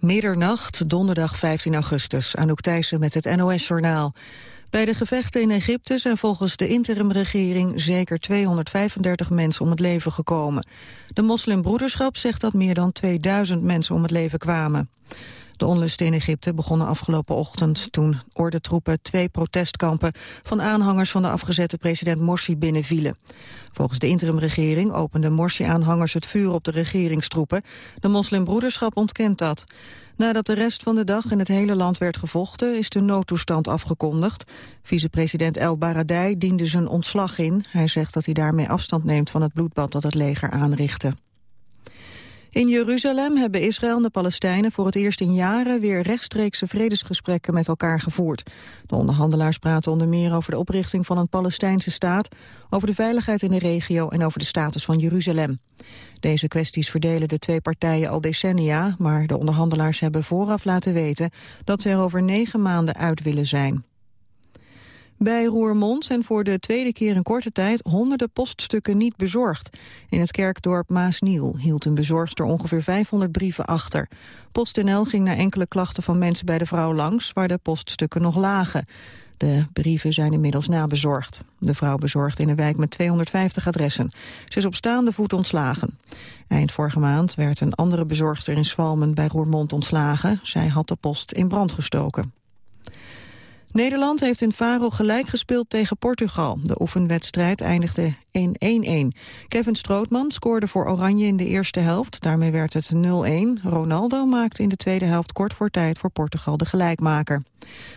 Middernacht, donderdag 15 augustus. Anouk Thijssen met het NOS-journaal. Bij de gevechten in Egypte zijn volgens de interimregering zeker 235 mensen om het leven gekomen. De moslimbroederschap zegt dat meer dan 2000 mensen om het leven kwamen. De onlusten in Egypte begonnen afgelopen ochtend toen ordentroepen twee protestkampen van aanhangers van de afgezette president Morsi binnenvielen. Volgens de interimregering openden Morsi-aanhangers het vuur op de regeringstroepen. De moslimbroederschap ontkent dat. Nadat de rest van de dag in het hele land werd gevochten, is de noodtoestand afgekondigd. Vicepresident El Baradei diende zijn ontslag in. Hij zegt dat hij daarmee afstand neemt van het bloedbad dat het leger aanrichtte. In Jeruzalem hebben Israël en de Palestijnen voor het eerst in jaren weer rechtstreekse vredesgesprekken met elkaar gevoerd. De onderhandelaars praten onder meer over de oprichting van een Palestijnse staat, over de veiligheid in de regio en over de status van Jeruzalem. Deze kwesties verdelen de twee partijen al decennia, maar de onderhandelaars hebben vooraf laten weten dat ze er over negen maanden uit willen zijn. Bij Roermond zijn voor de tweede keer in korte tijd honderden poststukken niet bezorgd. In het kerkdorp Maasniel hield een bezorgster ongeveer 500 brieven achter. PostNL ging naar enkele klachten van mensen bij de vrouw langs, waar de poststukken nog lagen. De brieven zijn inmiddels nabezorgd. De vrouw bezorgt in een wijk met 250 adressen. Ze is op staande voet ontslagen. Eind vorige maand werd een andere bezorgster in Zwalmen bij Roermond ontslagen. Zij had de post in brand gestoken. Nederland heeft in Faro gelijk gespeeld tegen Portugal. De oefenwedstrijd eindigde 1-1-1. Kevin Strootman scoorde voor Oranje in de eerste helft. Daarmee werd het 0-1. Ronaldo maakte in de tweede helft kort voor tijd voor Portugal de gelijkmaker.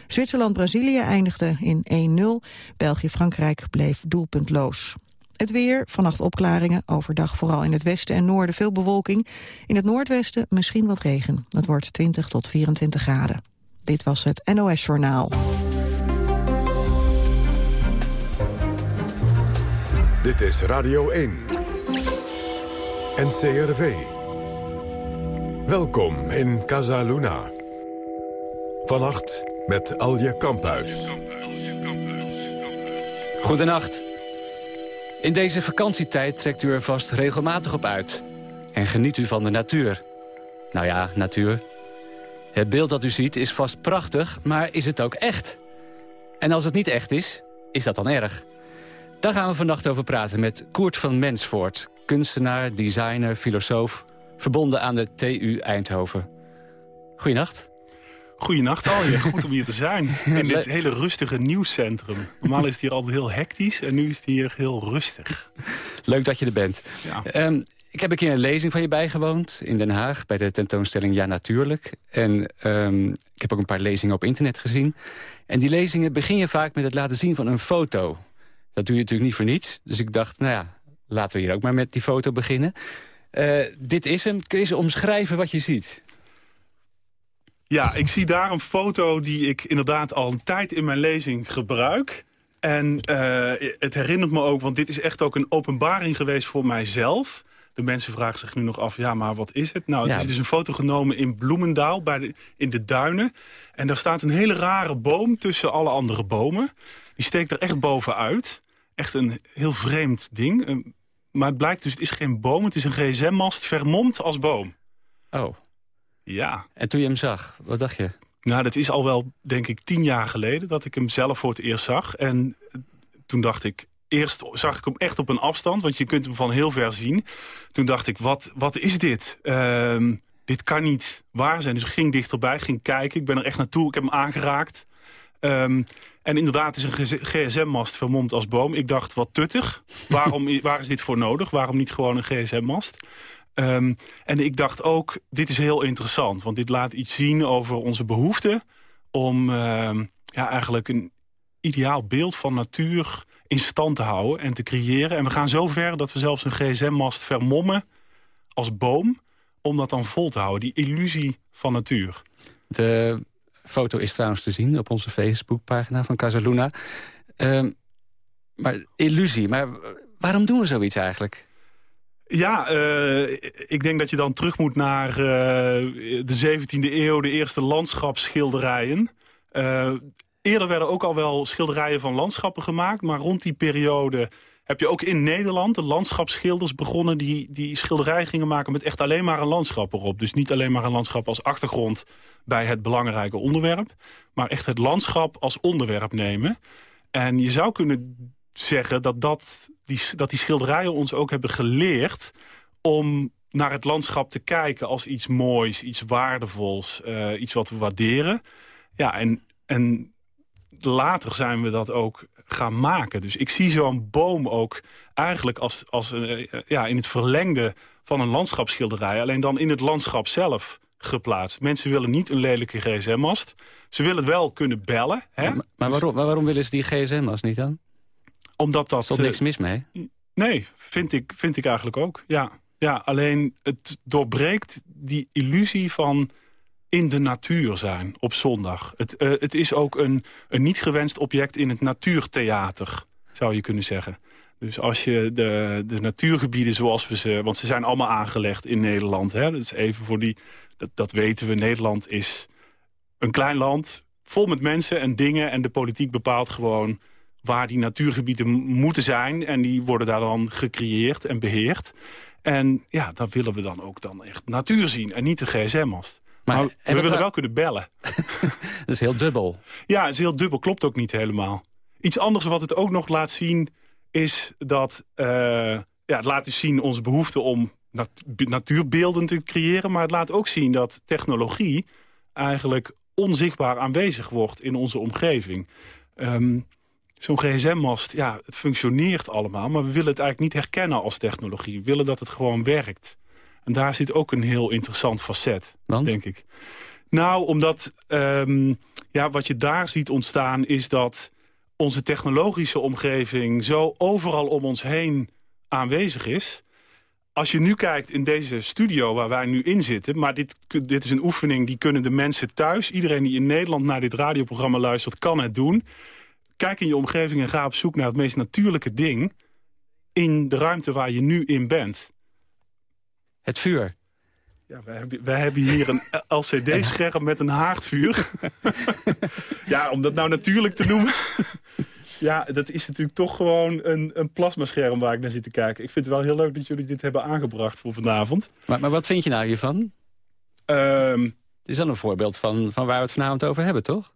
Zwitserland-Brazilië eindigde in 1-0. België-Frankrijk bleef doelpuntloos. Het weer, vannacht opklaringen, overdag vooral in het westen en noorden veel bewolking. In het noordwesten misschien wat regen. Het wordt 20 tot 24 graden. Dit was het NOS Journaal. Dit is Radio 1. NCRV. Welkom in Casa Luna. Vannacht met Alje Kamphuis. Goedenacht. In deze vakantietijd trekt u er vast regelmatig op uit. En geniet u van de natuur. Nou ja, natuur. Het beeld dat u ziet is vast prachtig, maar is het ook echt? En als het niet echt is, is dat dan erg? Daar gaan we vannacht over praten met Koert van Mensvoort. Kunstenaar, designer, filosoof, verbonden aan de TU Eindhoven. Goedenacht. Goedenacht Alje, goed om hier te zijn. In dit hele rustige nieuwscentrum. Normaal is het hier altijd heel hectisch en nu is het hier heel rustig. Leuk dat je er bent. Ja. Ehm, ik heb een keer een lezing van je bijgewoond in Den Haag... bij de tentoonstelling Ja Natuurlijk. En um, ik heb ook een paar lezingen op internet gezien. En die lezingen begin je vaak met het laten zien van een foto. Dat doe je natuurlijk niet voor niets. Dus ik dacht, nou ja, laten we hier ook maar met die foto beginnen. Uh, dit is hem. Kun je ze omschrijven wat je ziet? Ja, ik zie daar een foto die ik inderdaad al een tijd in mijn lezing gebruik. En uh, het herinnert me ook, want dit is echt ook een openbaring geweest voor mijzelf de mensen vragen zich nu nog af, ja, maar wat is het? Nou, het is dus een foto genomen in Bloemendaal, bij de, in de duinen. En daar staat een hele rare boom tussen alle andere bomen. Die steekt er echt bovenuit. Echt een heel vreemd ding. Maar het blijkt dus, het is geen boom, het is een gsm-mast vermomd als boom. Oh. Ja. En toen je hem zag, wat dacht je? Nou, dat is al wel, denk ik, tien jaar geleden dat ik hem zelf voor het eerst zag. En toen dacht ik, eerst zag ik hem echt op een afstand, want je kunt hem van heel ver zien. Toen dacht ik, wat, wat is dit? Ehm, dit kan niet waar zijn. Dus ik ging dichterbij, ging kijken. Ik ben er echt naartoe, ik heb hem aangeraakt. Ehm, en inderdaad is een gsm-mast vermomd als boom. Ik dacht, wat tuttig. Waarom, waar is dit voor nodig? Waarom niet gewoon een gsm-mast? Ehm, en ik dacht ook, dit is heel interessant. Want dit laat iets zien over onze behoefte... om ja, eigenlijk een ideaal beeld van natuur in stand te houden en te creëren. En we gaan zo ver dat we zelfs een gsm-mast vermommen als boom... om dat dan vol te houden, die illusie van natuur. De foto is trouwens te zien op onze Facebookpagina van Casaluna. Uh, maar illusie, maar waarom doen we zoiets eigenlijk? Ja, uh, ik denk dat je dan terug moet naar uh, de 17e eeuw... de eerste landschapsschilderijen. Uh, Eerder werden ook al wel schilderijen van landschappen gemaakt... maar rond die periode heb je ook in Nederland de landschapsschilders begonnen... die, die schilderijen gingen maken met echt alleen maar een landschap erop. Dus niet alleen maar een landschap als achtergrond bij het belangrijke onderwerp... maar echt het landschap als onderwerp nemen. En je zou kunnen zeggen dat, dat, die, dat die schilderijen ons ook hebben geleerd... om naar het landschap te kijken als iets moois, iets waardevols, uh, iets wat we waarderen. Ja, en, en later zijn we dat ook gaan maken. Dus ik zie zo'n boom ook eigenlijk als, als uh, ja, in het verlengde van een landschapsschilderij. Alleen dan in het landschap zelf geplaatst. Mensen willen niet een lelijke gsm-mast. Ze willen wel kunnen bellen. Hè? Maar, maar waarom, waarom willen ze die gsm-mast niet dan? Omdat dat... Er is niks mis mee? Nee, vind ik, vind ik eigenlijk ook, ja. Ja, alleen het doorbreekt die illusie van in de natuur zijn op zondag. Het, uh, het is ook een, een niet gewenst object in het natuurtheater, zou je kunnen zeggen. Dus als je de, de natuurgebieden zoals we ze... want ze zijn allemaal aangelegd in Nederland. Hè? Dat is even voor die... Dat, dat weten we, Nederland is een klein land... vol met mensen en dingen en de politiek bepaalt gewoon waar die natuurgebieden moeten zijn. En die worden daar dan gecreëerd en beheerd. En ja, daar willen we dan ook dan echt natuur zien en niet de gsm-mast. Maar, we willen wel kunnen bellen. dat is heel dubbel. Ja, dat is heel dubbel. Klopt ook niet helemaal. Iets anders wat het ook nog laat zien is dat... Uh, ja, het laat dus zien onze behoefte om nat natuurbeelden te creëren... maar het laat ook zien dat technologie eigenlijk onzichtbaar aanwezig wordt in onze omgeving. Um, zo'n gsm-mast, ja, het functioneert allemaal... maar we willen het eigenlijk niet herkennen als technologie. We willen dat het gewoon werkt. En daar zit ook een heel interessant facet, denk ik. Nou, omdat um, ja, wat je daar ziet ontstaan is dat onze technologische omgeving... zo overal om ons heen aanwezig is... Als je nu kijkt in deze studio waar wij nu in zitten... maar dit, dit is een oefening, die kunnen de mensen thuis... iedereen die in Nederland naar dit radioprogramma luistert, kan het doen kijk in je omgeving en ga op zoek naar het meest natuurlijke ding... in de ruimte waar je nu in bent. Het vuur. Ja, wij hebben, wij hebben hier een LCD-scherm met een haardvuur. ja, om dat nou natuurlijk te noemen... ja, dat is natuurlijk toch gewoon een, een plasmascherm waar ik naar zit te kijken. Ik vind het wel heel leuk dat jullie dit hebben aangebracht voor vanavond. Maar, maar wat vind je nou hiervan? Um, het is wel een voorbeeld van, van waar we het vanavond over hebben, toch?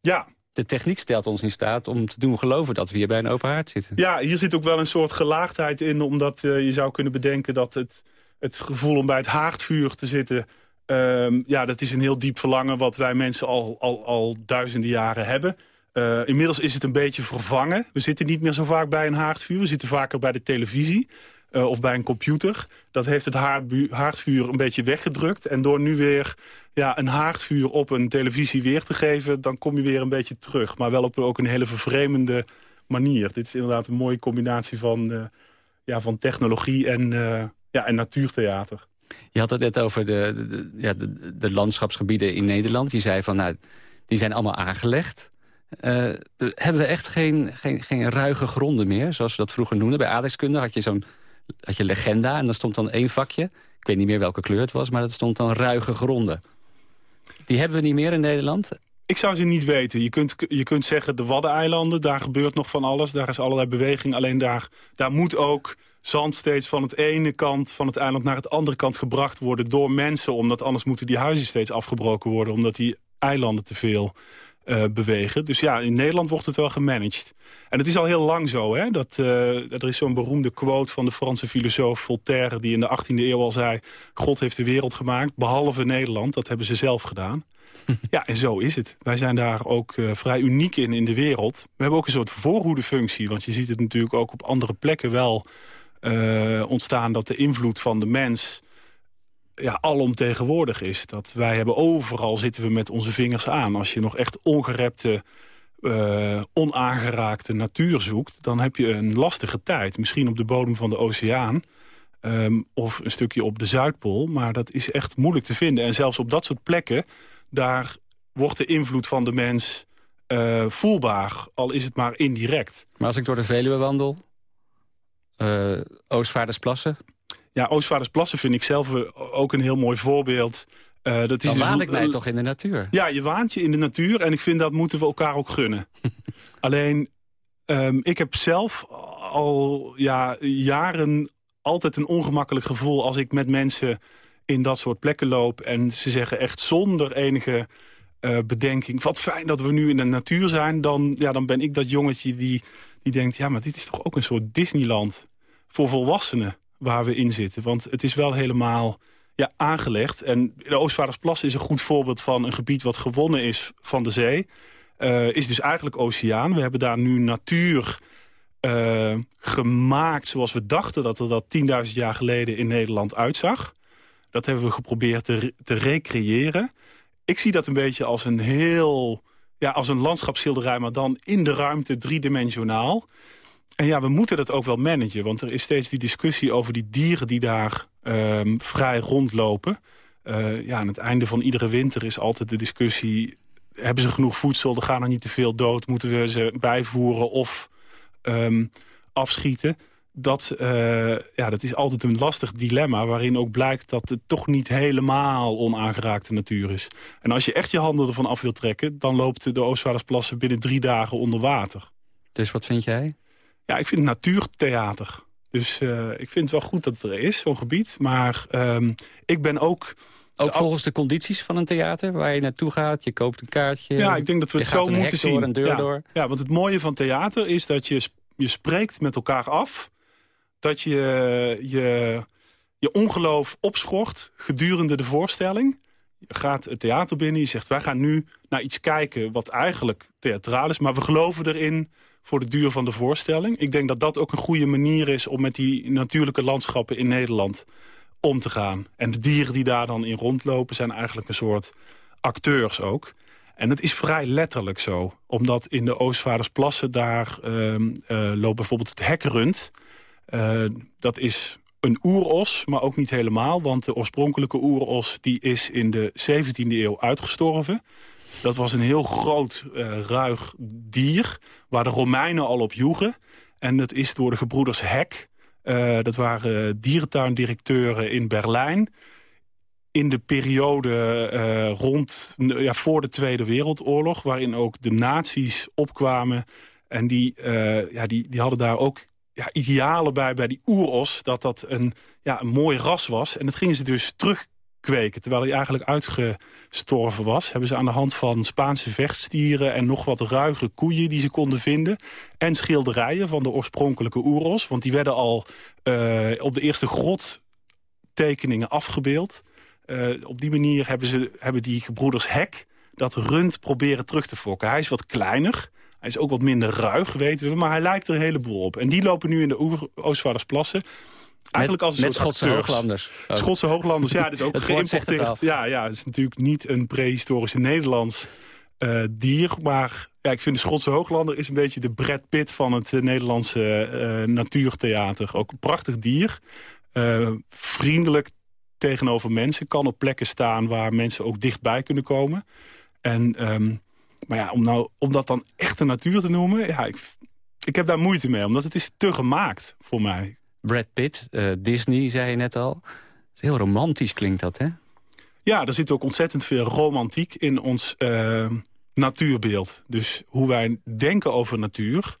Ja. De techniek stelt ons in staat om te doen geloven dat we hier bij een open haard zitten. Ja, hier zit ook wel een soort gelaagdheid in. Omdat uh, je zou kunnen bedenken dat het, het gevoel om bij het haardvuur te zitten... Um, ja, dat is een heel diep verlangen wat wij mensen al, al, al duizenden jaren hebben. Uh, inmiddels is het een beetje vervangen. We zitten niet meer zo vaak bij een haardvuur. We zitten vaker bij de televisie. Uh, of bij een computer. Dat heeft het haardvuur een beetje weggedrukt. En door nu weer ja, een haardvuur op een televisie weer te geven... dan kom je weer een beetje terug. Maar wel op ook een hele vervreemende manier. Dit is inderdaad een mooie combinatie van, uh, ja, van technologie en, uh, ja, en natuurtheater. Je had het net over de, ja, de, de, landschapsgebieden in Nederland. Je zei van, nou, die zijn allemaal aangelegd. Hebben we echt geen, geen, geen ruige gronden meer, zoals we dat vroeger noemden? Bij aardrijkskunde had je zo'n had je legenda en dan stond dan één vakje. Ik weet niet meer welke kleur het was, maar dat stond dan ruige gronden. Die hebben we niet meer in Nederland. Ik zou ze niet weten. Je kunt, je kunt zeggen de Waddeneilanden, daar gebeurt nog van alles. Daar is allerlei beweging. Alleen daar, daar moet ook zand steeds van het ene kant van het eiland naar het andere kant gebracht worden door mensen. Omdat anders moeten die huizen steeds afgebroken worden. Omdat die eilanden te veel uh, bewegen. Dus ja, in Nederland wordt het wel gemanaged. En het is al heel lang zo. Hè? Dat, uh, er is zo'n beroemde quote van de Franse filosoof Voltaire... die in de 18e eeuw al zei... God heeft de wereld gemaakt, behalve Nederland. Dat hebben ze zelf gedaan. ja, en zo is het. Wij zijn daar ook uh, vrij uniek in in de wereld. We hebben ook een soort voorhoedefunctie. Want je ziet het natuurlijk ook op andere plekken wel ontstaan... dat de invloed van de mens ja, alomtegenwoordig is. Dat wij hebben overal zitten we met onze vingers aan. Als je nog echt ongerepte, uh, onaangeraakte natuur zoekt... dan heb je een lastige tijd. Misschien op de bodem van de oceaan... Um, of een stukje op de Zuidpool. Maar dat is echt moeilijk te vinden. En zelfs op dat soort plekken... daar wordt de invloed van de mens uh, voelbaar. Al is het maar indirect. Maar als ik door de Veluwe wandel... Uh, Oostvaardersplassen, ja, Oostvaardersplassen vind ik zelf ook een heel mooi voorbeeld. Uh, dat is Dan dus waan ik mij toch in de natuur? Ja, je waant je in de natuur. En ik vind dat moeten we elkaar ook gunnen. Alleen, Ehm, ik heb zelf al ja, jaren altijd een ongemakkelijk gevoel... als ik met mensen in dat soort plekken loop... en ze zeggen echt zonder enige uh, bedenking... wat fijn dat we nu in de natuur zijn... dan, ja, dan ben ik dat jongetje die, die denkt... ja, maar dit is toch ook een soort Disneyland voor volwassenen waar we in zitten. Want het is wel helemaal ja, aangelegd. En de Oostvaardersplas is een goed voorbeeld van een gebied... wat gewonnen is van de zee. Uh, is dus eigenlijk oceaan. We hebben daar nu natuur uh, gemaakt zoals we dachten... dat er dat 10.000 jaar geleden in Nederland uitzag. Dat hebben we geprobeerd te, te recreëren. Ik zie dat een beetje als een heel... Ja, als een landschapsschilderij, maar dan in de ruimte driedimensionaal. En ja, we moeten dat ook wel managen. Want er is steeds die discussie over die dieren die daar um, vrij rondlopen. Uh, ja, aan het einde van iedere winter is altijd de discussie... hebben ze genoeg voedsel, er gaan er niet te veel dood... moeten we ze bijvoeren of um, afschieten? Dat, uh, ja, dat is altijd een lastig dilemma... waarin ook blijkt dat het toch niet helemaal onaangeraakte natuur is. En als je echt je handen ervan af wilt trekken... dan loopt de Oostvaardersplassen binnen drie dagen onder water. Dus wat vind jij? Ja, ik vind natuurtheater. Dus uh, ik vind het wel goed dat het er is, zo'n gebied. Maar um, ik ben ook... Ook volgens de condities van een theater waar je naartoe gaat. Je koopt een kaartje. Ja, ik denk dat we het zo moeten zien. Door, een deur ja. door. ja, want het mooie van theater is dat je, je spreekt met elkaar af. Dat je je, je ongeloof opschort gedurende de voorstelling. Je gaat het theater binnen, je zegt wij gaan nu naar iets kijken wat eigenlijk theatraal is. Maar we geloven erin voor de duur van de voorstelling. Ik denk dat dat ook een goede manier is om met die natuurlijke landschappen in Nederland om te gaan. En de dieren die daar dan in rondlopen zijn eigenlijk een soort acteurs ook. En het is vrij letterlijk zo. Omdat in de Oostvaardersplassen daar uh, loopt bijvoorbeeld het hekrund. Uh, dat is een oeros, maar ook niet helemaal. Want de oorspronkelijke oeros die is in de 17e eeuw uitgestorven. Dat was een heel groot, uh, ruig dier... waar de Romeinen al op joegen. En dat is door de gebroeders Hek... Uh, dat waren dierentuindirecteuren in Berlijn... in de periode uh, rond, ja, voor de Tweede Wereldoorlog... waarin ook de nazi's opkwamen. En die, ja, die, die hadden daar ook ja, idealen bij, bij die oeros... dat dat een, ja, een mooi ras was. En dat gingen ze dus terug kweken. Terwijl hij eigenlijk uitgestorven was... hebben ze aan de hand van Spaanse vechtstieren... en nog wat ruige koeien die ze konden vinden... en schilderijen van de oorspronkelijke oeros... want die werden al uh, op de eerste grottekeningen afgebeeld. Uh, op die manier hebben, ze, hebben die gebroeders Hek dat rund proberen terug te fokken. Hij is wat kleiner... Hij is ook wat minder ruig, weten we, maar hij lijkt er een heleboel op. En die lopen nu in de Oostvaardersplassen. Eigenlijk als een met Schotse acteurs. hooglanders. Schotse hooglanders, ja, dat is ook geïmporteerd. Ja, ja, het is natuurlijk niet een prehistorische Nederlands uh, dier. Maar ja, ik vind de Schotse hooglander is een beetje de Brad Pitt van het uh, Nederlandse uh, natuurtheater. Ook een prachtig dier. vriendelijk tegenover mensen. Kan op plekken staan waar mensen ook dichtbij kunnen komen. En, um, maar ja, om, nou, om dat dan echt de natuur te noemen... Ja, ik, ik heb daar moeite mee, omdat het is te gemaakt voor mij. Brad Pitt, uh, Disney, zei je net al. is heel romantisch klinkt dat, hè? Ja, er zit ook ontzettend veel romantiek in ons uh, natuurbeeld. Dus hoe wij denken over natuur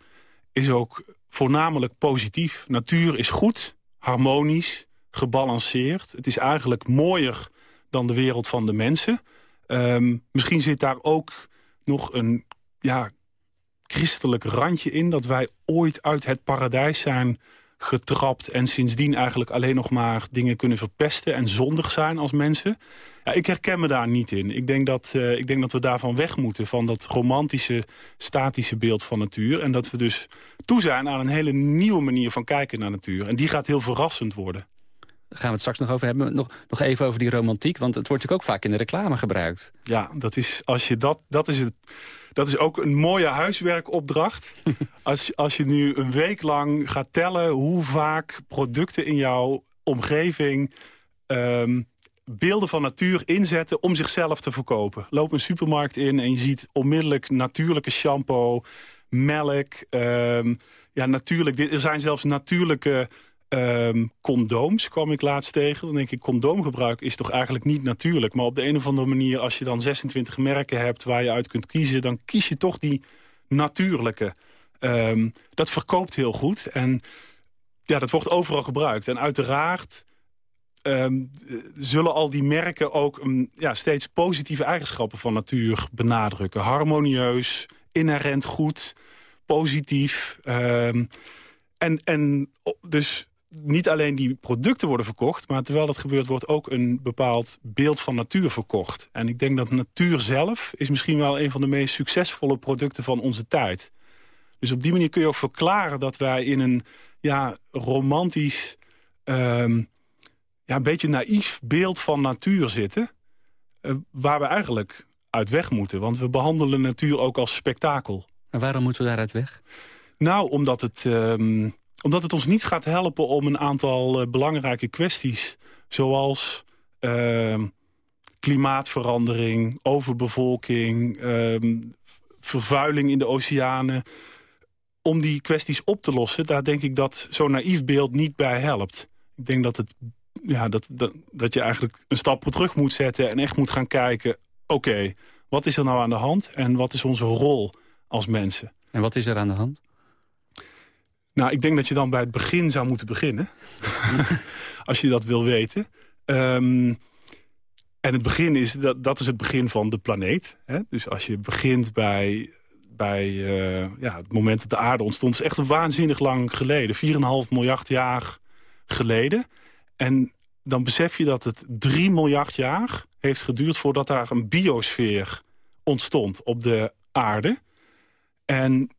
is ook voornamelijk positief. Natuur is goed, harmonisch, gebalanceerd. Het is eigenlijk mooier dan de wereld van de mensen. Um, misschien zit daar ook nog een ja, christelijk randje in... dat wij ooit uit het paradijs zijn getrapt... en sindsdien eigenlijk alleen nog maar dingen kunnen verpesten... en zondig zijn als mensen. Ja, ik herken me daar niet in. Ik denk, dat, uh, ik denk dat we daarvan weg moeten... van dat romantische, statische beeld van natuur. En dat we dus toe zijn aan een hele nieuwe manier van kijken naar natuur. En die gaat heel verrassend worden. Daar gaan we het straks nog over hebben. Nog, nog even over die romantiek, want het wordt natuurlijk ook vaak in de reclame gebruikt. Ja, dat is, als je dat, dat is het... Dat is ook een mooie huiswerkopdracht. als, als je nu een week lang gaat tellen hoe vaak producten in jouw omgeving... Um, beelden van natuur inzetten om zichzelf te verkopen. Loop een supermarkt in en je ziet onmiddellijk natuurlijke shampoo, melk. Um, ja, natuurlijk, er zijn zelfs natuurlijke um, condooms, kwam ik laatst tegen. Dan denk ik, condoomgebruik is toch eigenlijk niet natuurlijk. Maar op de een of andere manier, als je dan 26 merken hebt waar je uit kunt kiezen... dan kies je toch die natuurlijke. Ehm, dat verkoopt heel goed en ja, dat wordt overal gebruikt. En uiteraard um, zullen al die merken ook um, ja, steeds positieve eigenschappen van natuur benadrukken. Harmonieus, inherent goed, positief. En, en dus niet alleen die producten worden verkocht... maar terwijl dat gebeurt wordt ook een bepaald beeld van natuur verkocht. En ik denk dat natuur zelf is misschien wel een van de meest succesvolle producten van onze tijd. Dus op die manier kun je ook verklaren dat wij in een ja, romantisch... Um, ja, een beetje naïef beeld van natuur zitten... Uh, waar we eigenlijk uit weg moeten. Want we behandelen natuur ook als spektakel. En waarom moeten we daaruit weg? Nou, omdat het, um, omdat het ons niet gaat helpen om een aantal uh, belangrijke kwesties... zoals uh, klimaatverandering, overbevolking, um, vervuiling in de oceanen... om die kwesties op te lossen, daar denk ik dat zo'n naïef beeld niet bij helpt. Ik denk dat, het, ja, dat, dat, dat je eigenlijk een stap terug moet zetten... en echt moet gaan kijken, oké, wat is er nou aan de hand... en wat is onze rol als mensen? En wat is er aan de hand? Nou, ik denk dat je dan bij het begin zou moeten beginnen. als je dat wil weten. Um, en het begin is, dat, dat is het begin van de planeet. Hè? Dus als je begint bij, bij uh, ja, het moment dat de aarde ontstond... is echt waanzinnig lang geleden. 4,5 miljard jaar geleden. En dan besef je dat het 3 miljard jaar heeft geduurd... voordat daar een biosfeer ontstond op de aarde. En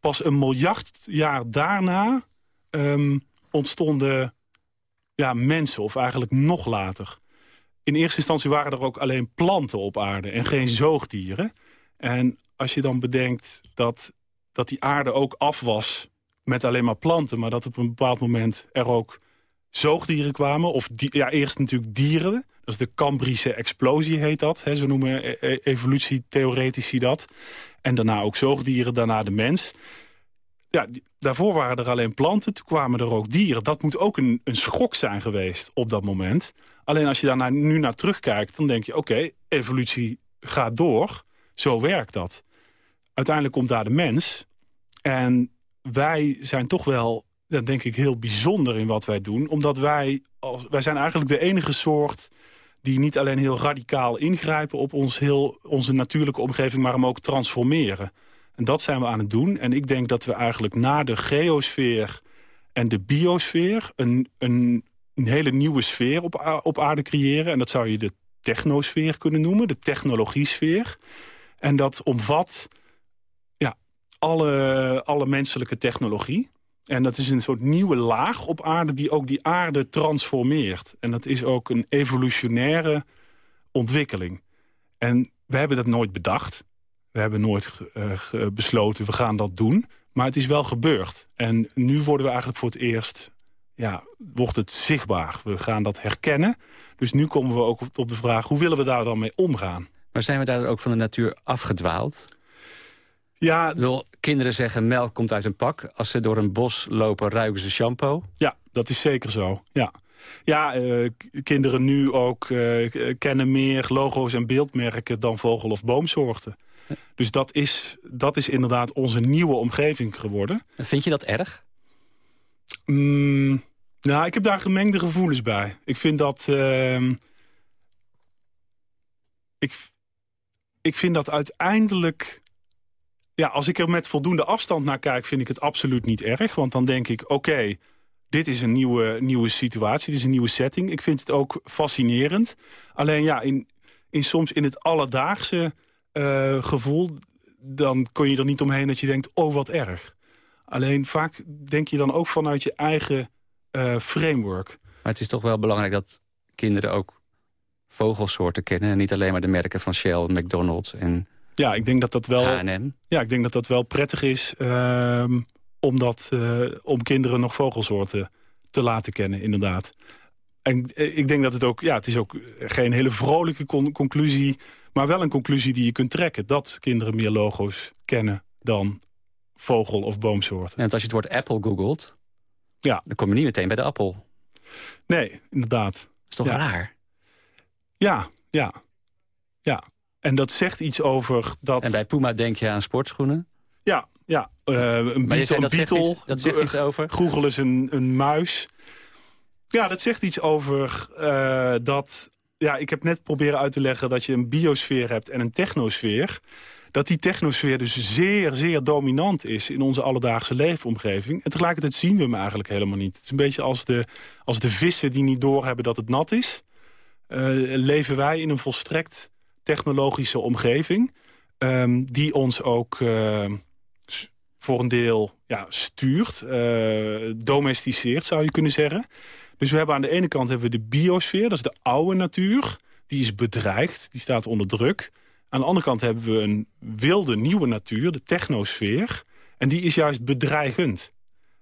pas een miljard jaar daarna um, ontstonden ja, mensen, of eigenlijk nog later. In eerste instantie waren er ook alleen planten op aarde en geen zoogdieren. En als je dan bedenkt dat, dat die aarde ook af was met alleen maar planten... maar dat op een bepaald moment er ook zoogdieren kwamen... of ja, eerst natuurlijk dieren, dat is de Cambrische explosie heet dat. Hè, zo noemen e e evolutietheoretici dat. En daarna ook zoogdieren, daarna de mens ja, daarvoor waren er alleen planten, toen kwamen er ook dieren. Dat moet ook een, een schok zijn geweest op dat moment. Alleen als je daar nu naar terugkijkt, dan denk je... oké, evolutie gaat door, zo werkt dat. Uiteindelijk komt daar de mens. En wij zijn toch wel, dat denk ik, heel bijzonder in wat wij doen. Omdat wij, als, wij zijn eigenlijk de enige soort die niet alleen heel radicaal ingrijpen op ons heel, onze natuurlijke omgeving... maar hem ook transformeren. En dat zijn we aan het doen. En ik denk dat we eigenlijk na de geosfeer en de biosfeer... een, een, een hele nieuwe sfeer op, op aarde creëren. En dat zou je de technosfeer kunnen noemen, de technologiesfeer. En dat omvat ja, alle, alle menselijke technologie. En dat is een soort nieuwe laag op aarde die ook die aarde transformeert. En dat is ook een evolutionaire ontwikkeling. En we hebben dat nooit bedacht. We hebben nooit uh, besloten, we gaan dat doen. Maar het is wel gebeurd. En nu worden we eigenlijk voor het eerst... Ja, wordt het zichtbaar. We gaan dat herkennen. Dus nu komen we ook op de vraag... hoe willen we daar dan mee omgaan? Maar zijn we daar ook van de natuur afgedwaald? Ja, kinderen zeggen melk komt uit een pak. Als ze door een bos lopen ruiken ze shampoo. Ja, dat is zeker zo. Ja, ja uh, kinderen nu ook uh, kennen meer logo's en beeldmerken... dan vogel- of boomsoorten. Dus dat is, dat is inderdaad onze nieuwe omgeving geworden. Vind je dat erg? Mm, nou, ik heb daar gemengde gevoelens bij. Ik vind dat... Uh, ik, ik vind dat uiteindelijk... Ja, als ik er met voldoende afstand naar kijk, vind ik het absoluut niet erg. Want dan denk ik, oké, dit is een nieuwe, nieuwe situatie, dit is een nieuwe setting. Ik vind het ook fascinerend. Alleen ja, in, in soms in het alledaagse uh, gevoel... dan kon je er niet omheen dat je denkt, oh wat erg. Alleen vaak denk je dan ook vanuit je eigen uh, framework. Maar het is toch wel belangrijk dat kinderen ook vogelsoorten kennen... en niet alleen maar de merken van Shell, McDonald's en ja, ik denk dat dat wel, H&M. Ja, ik denk dat dat wel prettig is... Uh, om, dat, uh, om kinderen nog vogelsoorten te laten kennen, inderdaad. En ik denk dat het ook... Ja, het is ook geen hele vrolijke con conclusie... Maar wel een conclusie die je kunt trekken. Dat kinderen meer logo's kennen dan vogel- of boomsoorten. En als je het woord Apple googelt, ja. dan kom je niet meteen bij de appel. Nee, inderdaad. Dat is toch ja. raar? Ja, ja, ja. En dat zegt iets over dat... En bij Puma denk je aan sportschoenen? Ja, ja. Uh, een beetle, dat, zegt iets, dat zegt iets over? Google is een, een muis. Ja, dat zegt iets over uh, dat... Ja, ik heb net proberen uit te leggen dat je een biosfeer hebt en een technosfeer dat die technosfeer dus zeer, zeer dominant is... in onze alledaagse leefomgeving. En tegelijkertijd zien we hem eigenlijk helemaal niet. Het is een beetje als de, als de vissen die niet doorhebben dat het nat is. Uh, leven wij in een volstrekt technologische omgeving... Um, die ons ook uh, voor een deel ja, stuurt, uh, domesticeert, zou je kunnen zeggen. Dus we hebben aan de ene kant hebben we de biosfeer, dat is de oude natuur. Die is bedreigd, die staat onder druk... Aan de andere kant hebben we een wilde nieuwe natuur, de technosfeer. En die is juist bedreigend.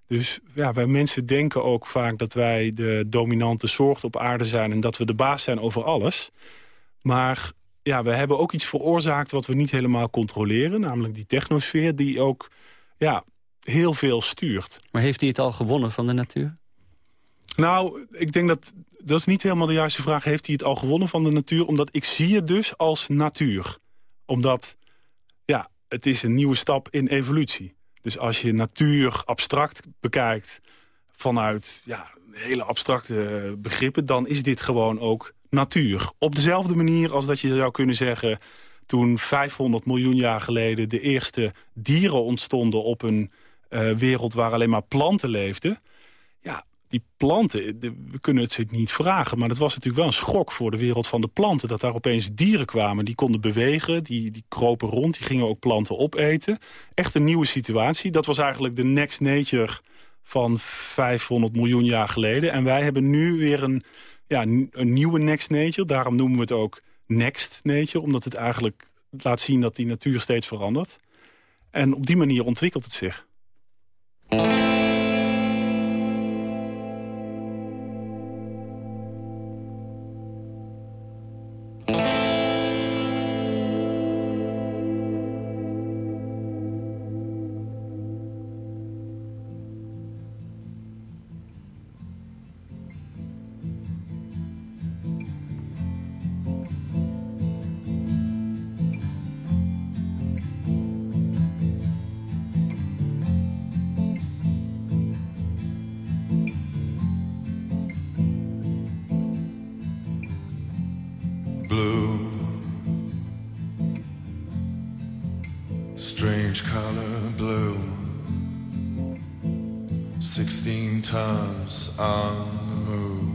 Dus ja, wij mensen denken ook vaak dat wij de dominante soort op aarde zijn... en dat we de baas zijn over alles. Maar ja, we hebben ook iets veroorzaakt wat we niet helemaal controleren. Namelijk die technosfeer die ook ja, heel veel stuurt. Maar heeft hij het al gewonnen van de natuur? Nou, ik denk dat dat is niet helemaal de juiste vraag. Heeft hij het al gewonnen van de natuur? Omdat ik zie het dus als natuur. Omdat, ja, het is een nieuwe stap in evolutie. Dus als je natuur abstract bekijkt vanuit ja, hele abstracte begrippen... dan is dit gewoon ook natuur. Op dezelfde manier als dat je zou kunnen zeggen... toen 500 miljoen jaar geleden de eerste dieren ontstonden... op een uh, wereld waar alleen maar planten leefden... ja, die planten, we kunnen het zich niet vragen... maar het was natuurlijk wel een schok voor de wereld van de planten... dat daar opeens dieren kwamen, die konden bewegen, die, die kropen rond... die gingen ook planten opeten. Echt een nieuwe situatie. Dat was eigenlijk de next nature van 500 miljoen jaar geleden. En wij hebben nu weer een, ja, een nieuwe next nature. Daarom noemen we het ook next nature, omdat het eigenlijk laat zien dat die natuur steeds verandert. En op die manier ontwikkelt het zich. blue. Strange color blue. Sixteen times on the move.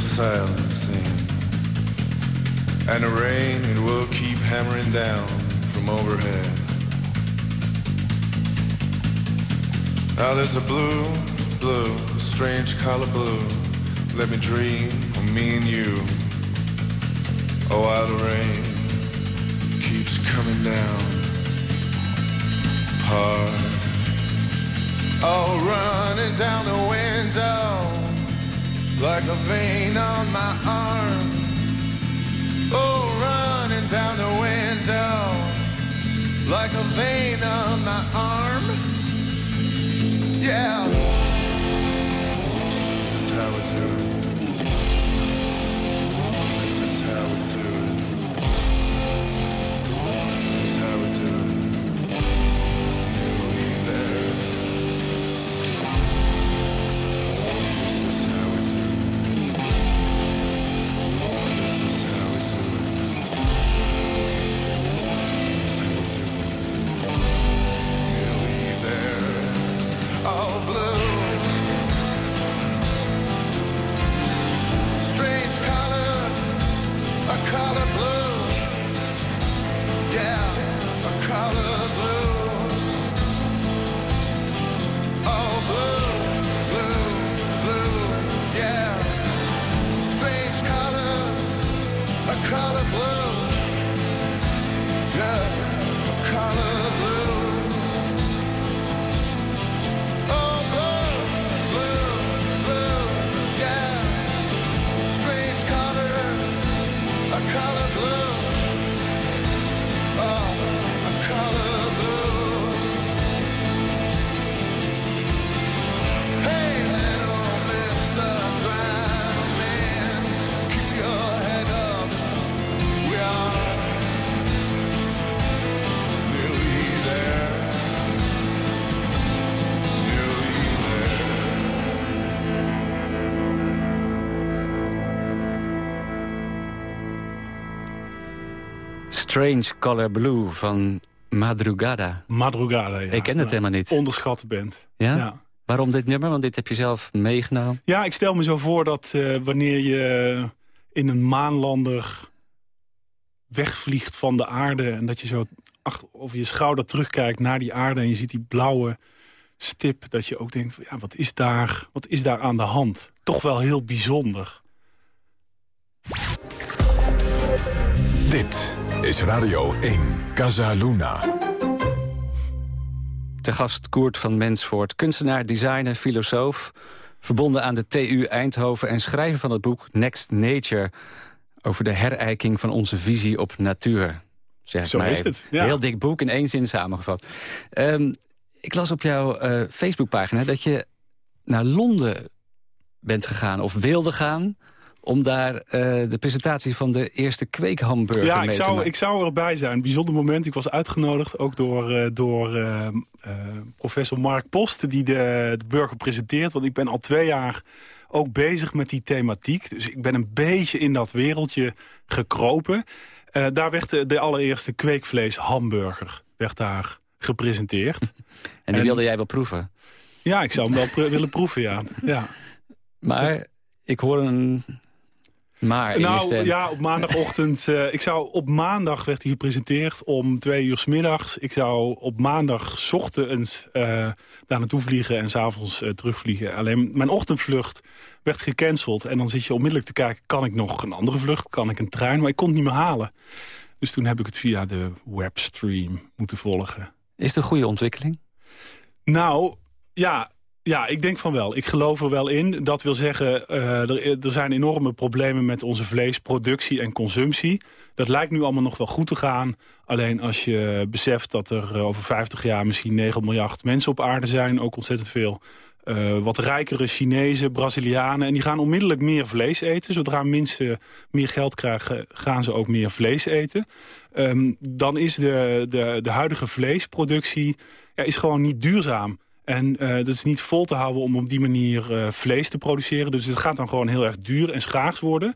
Silencing. And the rain, it will keep hammering down from overhead. Now there's a blue, blue, a strange color blue. Let me dream of me and you Oh, while the rain keeps coming down hard. Oh, running down the window like a vein on my arm. Oh, running down the window like a vein on my arm. Yeah. This is how we do Strange Color Blue van Madrugada. Madrugada, ja. Ik ken het helemaal niet. Onderschatte band. Ja? ja. Waarom dit nummer? Want dit heb je zelf meegenomen. Ja, ik stel me zo voor dat eh, wanneer je in een maanlander wegvliegt van de aarde... en dat je zo ach, over je schouder terugkijkt naar die aarde... en je ziet die blauwe stip, dat je ook denkt... Ja, wat, is daar, wat is daar aan de hand? Toch wel heel bijzonder. Dit is Radio 1, Casa Luna. Te gast Koert van Mensvoort, kunstenaar, designer, filosoof... verbonden aan de TU Eindhoven en schrijver van het boek Next Nature... over de herijking van onze visie op natuur. Zeg Zo maar is het, ja. Heel dik boek, in één zin samengevat. Ehm, ik las op jouw eh, Facebookpagina dat je naar Londen bent gegaan... of wilde gaan om daar eh, de presentatie van de eerste kweekhamburger Ja, mee ik te zou, maken. ik zou erbij zijn. Een bijzonder moment. Ik was uitgenodigd ook door, eh, door eh, eh, professor Mark Post... die de, de burger presenteert. Want ik ben al twee jaar ook bezig met die thematiek. Dus ik ben een beetje in dat wereldje gekropen. Daar werd de, de allereerste kweekvlees hamburger werd daar gepresenteerd. En die en- wilde jij wel proeven. Ja, ik zou hem wel willen proeven, ja. ja. Maar ik hoor een maar Nou ja, op maandagochtend. eh, ik zou op maandag werd hij gepresenteerd om twee uur s middags. Ik zou op maandag ochtends eh, daar naartoe vliegen en s'avonds avonds terugvliegen. Alleen mijn ochtendvlucht werd gecanceld. En dan zit je onmiddellijk te kijken, kan ik nog een andere vlucht? Kan ik een trein? Maar ik kon het niet meer halen. Dus toen heb ik het via de webstream moeten volgen. Is het een goede ontwikkeling? Nou, ja, ja, ik denk van wel. Ik geloof er wel in. Dat wil zeggen, eh, er, er zijn enorme problemen met onze vleesproductie en consumptie. Dat lijkt nu allemaal nog wel goed te gaan. Alleen als je beseft dat er eh, over 50 jaar misschien 9 miljard mensen op aarde zijn, ook ontzettend veel. eh, wat rijkere Chinezen, Brazilianen. En die gaan onmiddellijk meer vlees eten. Zodra mensen meer geld krijgen, gaan ze ook meer vlees eten. Ehm, dan is de, de, de huidige vleesproductie ja, is gewoon niet duurzaam. En eh dat is niet vol te houden om op die manier eh, vlees te produceren. Dus het gaat dan gewoon heel erg duur en schaars worden.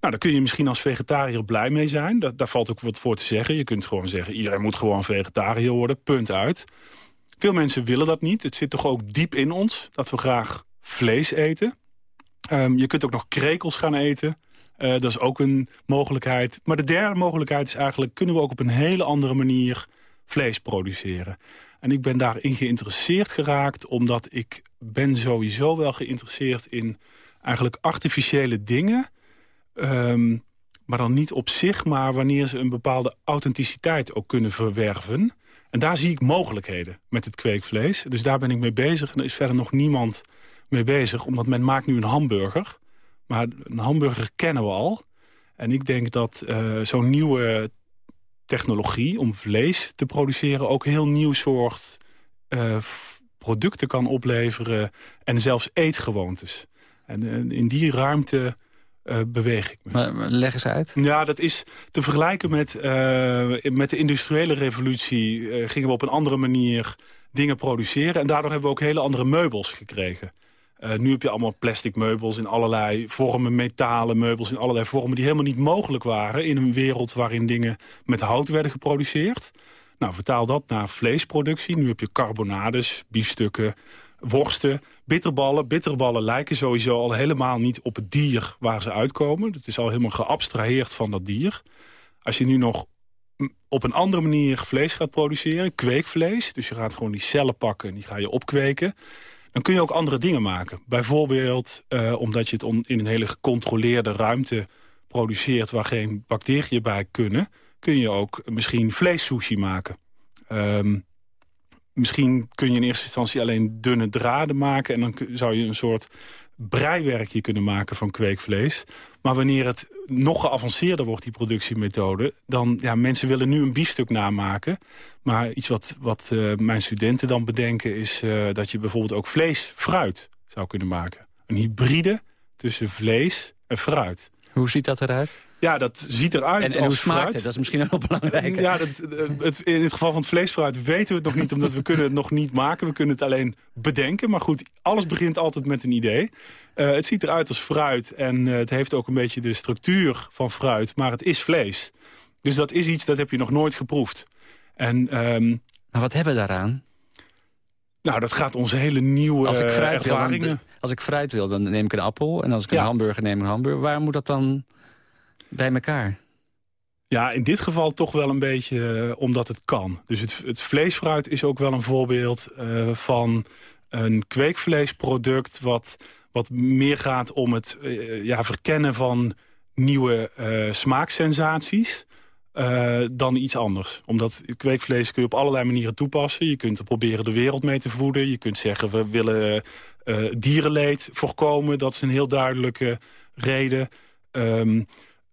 Nou, daar kun je misschien als vegetariër blij mee zijn. Dat, daar valt ook wat voor te zeggen. Je kunt gewoon zeggen, iedereen moet gewoon vegetariër worden. Punt uit. Veel mensen willen dat niet. Het zit toch ook diep in ons dat we graag vlees eten. Ehm, je kunt ook nog krekels gaan eten. Eh, dat is ook een mogelijkheid. Maar de derde mogelijkheid is eigenlijk... kunnen we ook op een hele andere manier vlees produceren. En ik ben daarin geïnteresseerd geraakt... omdat ik ben sowieso wel geïnteresseerd in eigenlijk artificiële dingen... ehm, Maar dan niet op zich, maar wanneer ze een bepaalde authenticiteit ook kunnen verwerven. En daar zie ik mogelijkheden met het kweekvlees. Dus daar ben ik mee bezig. En er is verder nog niemand mee bezig. Omdat men maakt nu een hamburger. Maar een hamburger kennen we al. En ik denk dat eh, zo'n nieuwe technologie om vlees te produceren... ook heel nieuw soort eh, producten kan opleveren. En zelfs eetgewoontes. En in die ruimte eh, beweeg ik me. Maar, maar leg eens uit. Ja, dat is te vergelijken met, eh, met de industriële revolutie. gingen we op een andere manier dingen produceren. En daardoor hebben we ook hele andere meubels gekregen. Eh, nu heb je allemaal plastic meubels in allerlei vormen, metalen meubels in allerlei vormen... die helemaal niet mogelijk waren in een wereld waarin dingen met hout werden geproduceerd. Nou, vertaal dat naar vleesproductie. Nu heb je carbonades, biefstukken, worsten, bitterballen. Bitterballen lijken sowieso al helemaal niet op het dier waar ze uitkomen. Het is al helemaal geabstraheerd van dat dier. Als je nu nog op een andere manier vlees gaat produceren, kweekvlees... dus je gaat gewoon die cellen pakken en die ga je opkweken... dan kun je ook andere dingen maken. Bijvoorbeeld eh, omdat je het in een hele gecontroleerde ruimte produceert... waar geen bacteriën bij kunnen... kun je ook misschien vleessushi maken. Ehm, misschien kun je in eerste instantie alleen dunne draden maken... en dan zou je een soort breiwerkje kunnen maken van kweekvlees. Maar wanneer het nog geavanceerder wordt, die productiemethode... dan, ja, mensen willen nu een biefstuk namaken. Maar iets wat, wat eh, mijn studenten dan bedenken... is eh, dat je bijvoorbeeld ook vlees-fruit zou kunnen maken. Een hybride tussen vlees en fruit. Hoe ziet dat eruit? Ja, dat ziet eruit En, en hoe smaakt fruit. het? Dat is misschien ook wel belangrijk. Ja, dat, eh, het, in het geval van het vleesfruit weten we het nog niet... omdat we kunnen het nog niet maken. We kunnen het alleen bedenken. Maar goed, alles begint altijd met een idee. Eh, het ziet eruit als fruit en eh, het heeft ook een beetje de structuur van fruit. Maar het is vlees. Dus dat is iets dat heb je nog nooit geproefd. En ehm, Maar wat hebben we daaraan? Nou, dat gaat onze hele nieuwe Als ik, fruit wil, dan, als ik fruit wil, dan neem ik een appel. En als ik een hamburger neem, ik een hamburger. Waar moet dat dan bij elkaar? Ja, in dit geval toch wel een beetje eh, omdat het kan. Dus het, het vleesfruit is ook wel een voorbeeld eh, van een kweekvleesproduct... wat, wat meer gaat om het eh, ja, verkennen van nieuwe smaaksensaties... eh, dan iets anders. Omdat kweekvlees kun je op allerlei manieren toepassen. Je kunt er proberen de wereld mee te voeden. Je kunt zeggen, we willen eh, dierenleed voorkomen. Dat is een heel duidelijke reden. Ehm,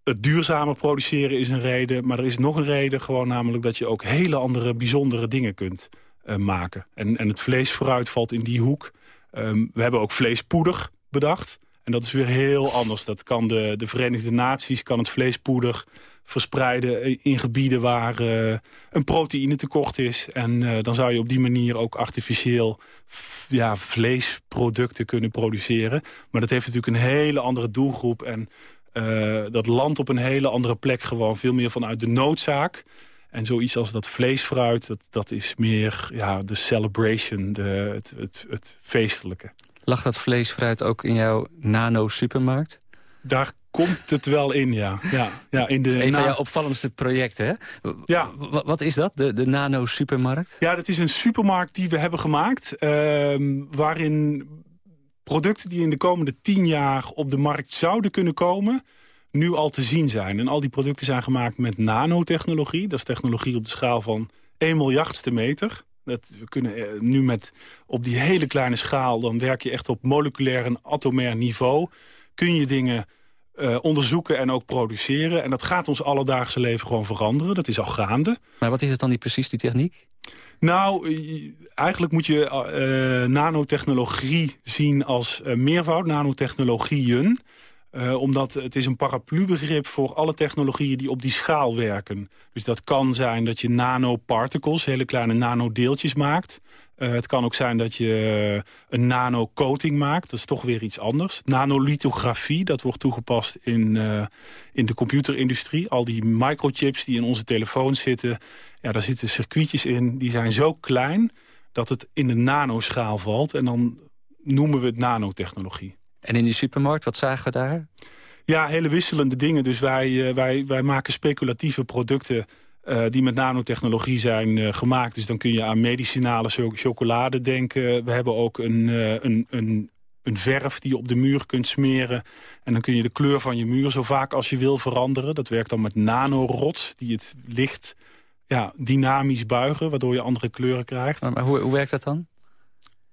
het duurzamer produceren is een reden. Maar er is nog een reden, gewoon namelijk dat je ook hele andere bijzondere dingen kunt eh, maken. En, en het vleesfruit valt in die hoek. Ehm, we hebben ook vleespoeder bedacht. En dat is weer heel anders. Dat kan de, de Verenigde Naties kan het vleespoeder verspreiden in gebieden waar eh, een proteïnetekort is. En eh, dan zou je op die manier ook artificieel ja, vleesproducten kunnen produceren. Maar dat heeft natuurlijk een hele andere doelgroep. En eh, dat landt op een hele andere plek gewoon. Veel meer vanuit de noodzaak. En zoiets als dat vleesfruit, dat, dat is meer ja, de celebration, de, het, het, het feestelijke. Lag dat vleesfruit ook in jouw nano-supermarkt? Daar komt het wel in, ja. ja, ja in de is een van jouw opvallendste projecten, hè? Ja. w- wat is dat, de, de nano-supermarkt? Ja, dat is een supermarkt die we hebben gemaakt... ehm, waarin producten die in de komende tien jaar op de markt zouden kunnen komen... nu al te zien zijn. En al die producten zijn gemaakt met nanotechnologie. Dat is technologie op de schaal van 1 miljardste meter. Dat, we kunnen eh, nu met op die hele kleine schaal... dan werk je echt op moleculair en atomair niveau... kun je dingen eh, onderzoeken en ook produceren. En dat gaat ons alledaagse leven gewoon veranderen. Dat is al gaande. Maar wat is het dan die, precies, die techniek? Nou, eh, eigenlijk moet je eh, nanotechnologie zien als meervoud, nanotechnologieën. Omdat het is een paraplubegrip voor alle technologieën die op die schaal werken. Dus dat kan zijn dat je nanoparticles, hele kleine nanodeeltjes maakt. Eh, het kan ook zijn dat je eh, een nanocoating maakt. Dat is toch weer iets anders. Nanolithografie, dat wordt toegepast in, eh, in de computerindustrie. Al die microchips die in onze telefoons zitten... Ja, daar zitten circuitjes in, die zijn zo klein... dat het in de nanoschaal valt. En dan noemen we het nanotechnologie. En in die supermarkt, wat zagen we daar? Ja, hele wisselende dingen. Dus wij, wij, wij maken speculatieve producten eh, die met nanotechnologie zijn eh, gemaakt. Dus dan kun je aan medicinale cho- chocolade denken. We hebben ook een, eh, een, een een verf die je op de muur kunt smeren. En dan kun je de kleur van je muur zo vaak als je wil veranderen. Dat werkt dan met nanorots die het licht ja, dynamisch buigen... waardoor je andere kleuren krijgt. Maar, maar hoe, hoe werkt dat dan?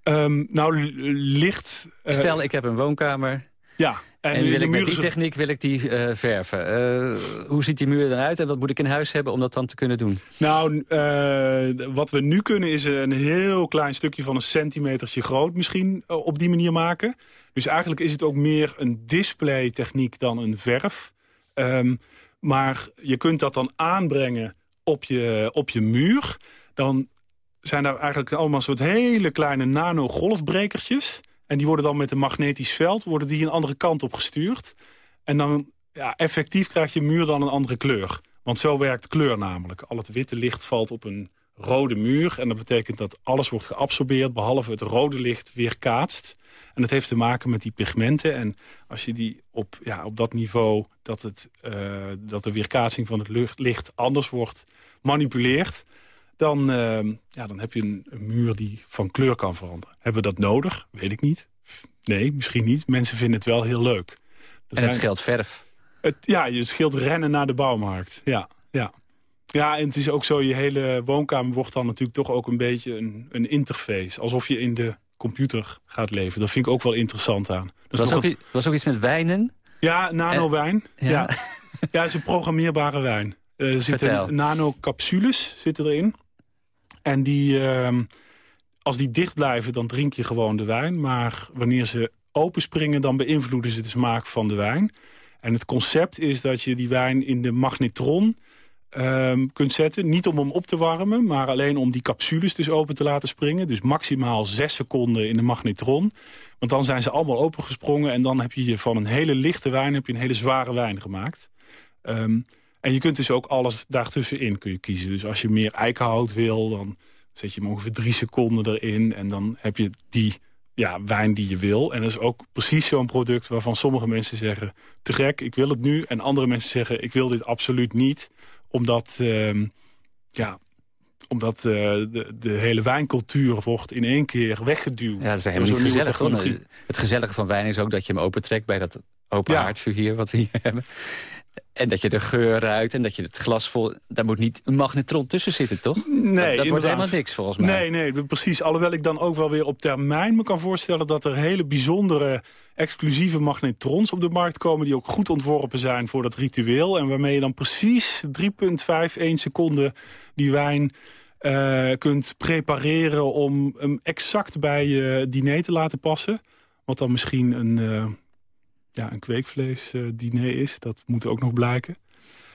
Ehm, nou, licht... Stel, ik heb een woonkamer ja, en, de wil ik met die techniek wil ik die eh, verven. Eh, hoe ziet die muur dan uit en wat moet ik in huis hebben om dat dan te kunnen doen? Nou, eh, wat we nu kunnen is een heel klein stukje van een centimetertje groot misschien op die manier maken. Dus eigenlijk is het ook meer een display-techniek dan een verf. Ehm, maar je kunt dat dan aanbrengen op je, op je muur. Dan zijn daar eigenlijk allemaal soort hele kleine nanogolfbrekertjes. En die worden dan met een magnetisch veld worden die een andere kant op gestuurd. En dan ja, effectief krijgt je muur dan een andere kleur. Want zo werkt kleur namelijk. Al het witte licht valt op een rode muur. En dat betekent dat alles wordt geabsorbeerd... behalve het rode licht weer kaatst. En dat heeft te maken met die pigmenten. En als je die op, ja, op dat niveau... Dat, het, eh, dat de weerkaatsing van het licht anders wordt manipuleerd... Dan, eh, ja, dan heb je een, een muur die van kleur kan veranderen. Hebben we dat nodig? Weet ik niet. Nee, misschien niet. Mensen vinden het wel heel leuk. Er En het scheelt verf. het, ja, je scheelt rennen naar de bouwmarkt. Ja, ja. ja, en het is ook zo, je hele woonkamer wordt dan natuurlijk toch ook een beetje een, een interface. Alsof je in de computer gaat leven. Dat vind ik ook wel interessant aan. Dat was, ook, een- i- was ook iets met wijnen. ja, nano-wijn. Ja. Ja. Ja. het is een programmeerbare wijn. Eh, Er zitten nanocapsules zitten erin. En die, ehm, als die dicht blijven, dan drink je gewoon de wijn. Maar wanneer ze openspringen, dan beïnvloeden ze de smaak van de wijn. En het concept is dat je die wijn in de magnetron ehm, kunt zetten. Niet om hem op te warmen, maar alleen om die capsules dus open te laten springen. Dus maximaal zes seconden in de magnetron. Want dan zijn ze allemaal opengesprongen... en dan heb je van een hele lichte wijn heb je een hele zware wijn gemaakt. Ehm, en je kunt dus ook alles daartussenin kun je kiezen. Dus als je meer eikenhout wil, dan zet je hem ongeveer drie seconden erin... en dan heb je die ja, wijn die je wil. En dat is ook precies zo'n product waarvan sommige mensen zeggen... te gek, ik wil het nu. En andere mensen zeggen, ik wil dit absoluut niet. Omdat, ehm, ja, omdat eh, de, de hele wijncultuur wordt in één keer weggeduwd. Ja, dat is helemaal niet gezellig. Het gezellige van wijn is ook dat je hem opentrekt bij dat open Ja. haardvuur hier, wat we hier hebben. En dat je de geur ruikt en dat je het glas vol... Daar moet niet een magnetron tussen zitten, toch? Nee, dat, dat wordt helemaal niks, volgens mij. Nee, nee, precies. Alhoewel ik dan ook wel weer op termijn me kan voorstellen... dat er hele bijzondere exclusieve magnetrons op de markt komen... die ook goed ontworpen zijn voor dat ritueel. En waarmee je dan precies 3,5, 1 seconde die wijn eh, kunt prepareren... om hem exact bij je diner te laten passen. Wat dan misschien een, eh ja, een kweekvlees eh, is. Dat moet ook nog blijken.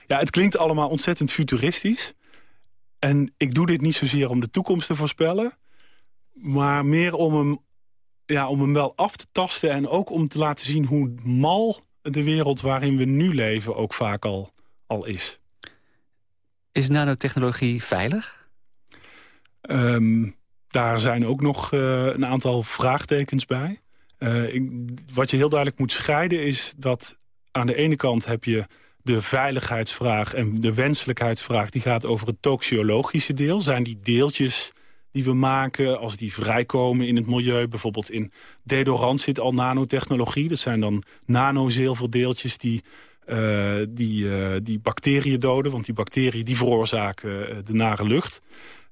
Ja, het klinkt allemaal ontzettend futuristisch. En ik doe dit niet zozeer om de toekomst te voorspellen... maar meer om hem, ja, om hem wel af te tasten... en ook om te laten zien hoe mal de wereld waarin we nu leven ook vaak al, al is. Is nanotechnologie veilig? Ehm, daar zijn ook nog eh, een aantal vraagtekens bij. Eh, wat je heel duidelijk moet scheiden is dat aan de ene kant heb je de veiligheidsvraag en de wenselijkheidsvraag... die gaat over het toxiologische deel. Zijn die deeltjes die we maken, als die vrijkomen in het milieu... bijvoorbeeld in deodorant zit al nanotechnologie. Dat zijn dan nanozilverdeeltjes die, eh, die, eh, die bacteriën doden. Want die bacteriën die veroorzaken de nare lucht.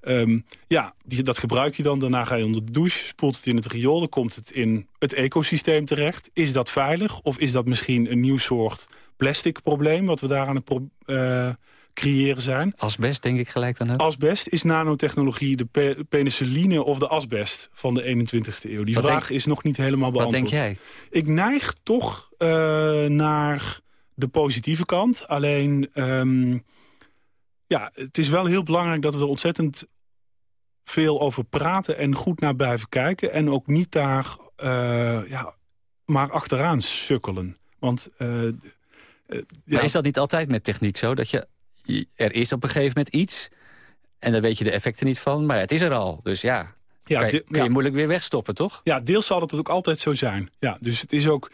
Ehm, ja, die, dat gebruik je dan. Daarna ga je onder de douche, spoelt het in het riool... dan komt het in het ecosysteem terecht. Is dat veilig? Of is dat misschien een nieuw soort plastic probleem... wat we daar aan het eh, creëren zijn? Asbest, denk ik gelijk dan ook. Asbest is nanotechnologie de pe- penicilline of de asbest van de 21ste eeuw? Die Wat vraag denk- is nog niet helemaal Wat beantwoord. denk jij? Ik neig toch eh, naar de positieve kant. Alleen, ehm, ja, het is wel heel belangrijk dat we er ontzettend veel over praten... en goed naar blijven kijken. En ook niet daar eh, ja, maar achteraan sukkelen. Want... eh, eh, ja, Maar is dat niet altijd met techniek zo? Dat je, er is op een gegeven moment iets... en dan weet je de effecten niet van, maar het is er al. Dus ja, ja, kan, je, je ja. moeilijk weer wegstoppen, toch? Ja, deels zal het ook altijd zo zijn. Ja, dus het is ook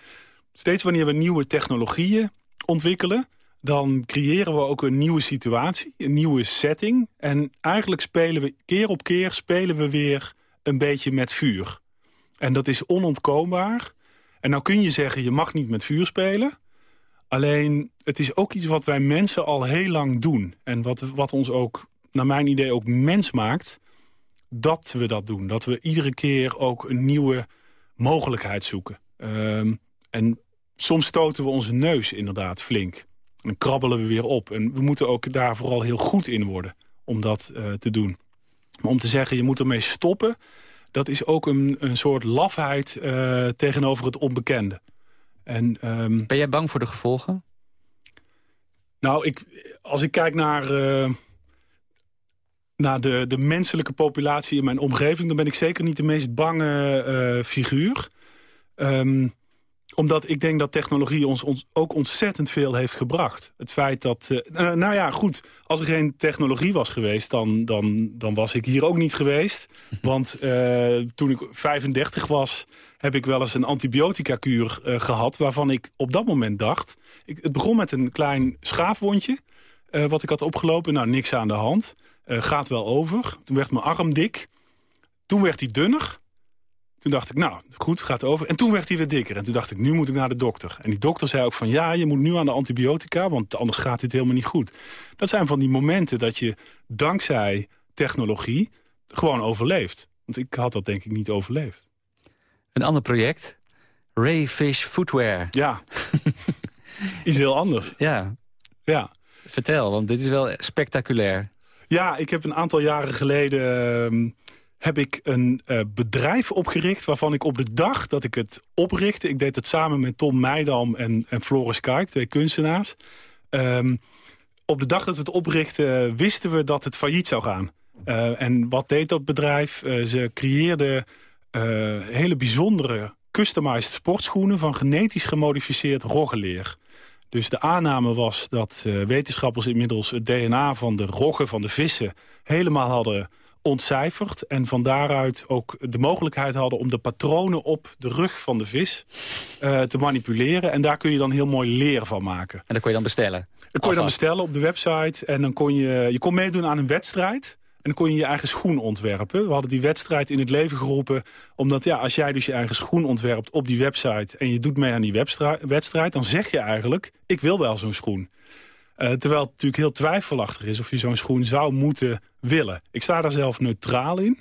steeds wanneer we nieuwe technologieën ontwikkelen... dan creëren we ook een nieuwe situatie, een nieuwe setting. En eigenlijk spelen we keer op keer spelen we weer een beetje met vuur. En dat is onontkoombaar. En nou kun je zeggen, je mag niet met vuur spelen. Alleen, het is ook iets wat wij mensen al heel lang doen. En wat, wat ons ook, naar mijn idee, ook mens maakt... dat we dat doen. Dat we iedere keer ook een nieuwe mogelijkheid zoeken. Ehm, en soms stoten we onze neus inderdaad flink. En dan krabbelen we weer op. En we moeten ook daar vooral heel goed in worden om dat eh, te doen. Maar om te zeggen, je moet ermee stoppen... dat is ook een, een soort lafheid eh, tegenover het onbekende. En, ehm, Ben jij bang voor de gevolgen? nou, ik, als ik kijk naar, eh, naar de, de menselijke populatie in mijn omgeving... dan ben ik zeker niet de meest bange figuur. Ehm, omdat ik denk dat technologie ons, ons ook ontzettend veel heeft gebracht. Het feit dat... eh, eh, nou ja, goed, als er geen technologie was geweest... dan, dan, dan was ik hier ook niet geweest. Want eh, toen ik 35 was, heb ik wel eens een antibiotica-kuur eh, gehad... waarvan ik op dat moment dacht... Ik, het begon met een klein schaafwondje... wat ik had opgelopen. Nou, niks aan de hand. Gaat wel over. Toen werd mijn arm dik. Toen werd hij dunner. Toen dacht ik, nou, goed, gaat over. En toen werd hij weer dikker. En toen dacht ik, nu moet ik naar de dokter. En die dokter zei ook van, ja, je moet nu aan de antibiotica... want anders gaat dit helemaal niet goed. Dat zijn van die momenten dat je dankzij technologie gewoon overleeft. Want ik had dat denk ik niet overleefd. Een ander project. Rayfish Footwear. Ja, iets heel anders. Ja, Ja. vertel, want dit is wel spectaculair. Ja, ik heb een aantal jaren geleden ehm, heb ik een eh, bedrijf opgericht... waarvan ik op de dag dat ik het oprichtte... ik deed het samen met Tom Meidam en, en Floris Kaik, twee kunstenaars... Ehm, op de dag dat we het oprichten wisten we dat het failliet zou gaan. Eh, en wat deed dat bedrijf? Eh, ze creëerden eh, hele bijzondere customized sportschoenen... van genetisch gemodificeerd roggenleer. Dus de aanname was dat eh, wetenschappers inmiddels het DNA van de roggen van de vissen helemaal hadden ontcijferd. En van daaruit ook de mogelijkheid hadden om de patronen op de rug van de vis eh, te manipuleren. En daar kun je dan heel mooi leer van maken. En dat kon je dan bestellen. Dat kon je dan bestellen op de website. En dan kon je, je kon meedoen aan een wedstrijd. En dan kon je je eigen schoen ontwerpen. We hadden die wedstrijd in het leven geroepen. Omdat ja, als jij dus je eigen schoen ontwerpt op die website... en je doet mee aan die wedstrijd... dan zeg je eigenlijk, ik wil wel zo'n schoen. Eh, terwijl het natuurlijk heel twijfelachtig is of je zo'n schoen zou moeten willen. Ik sta daar zelf neutraal in.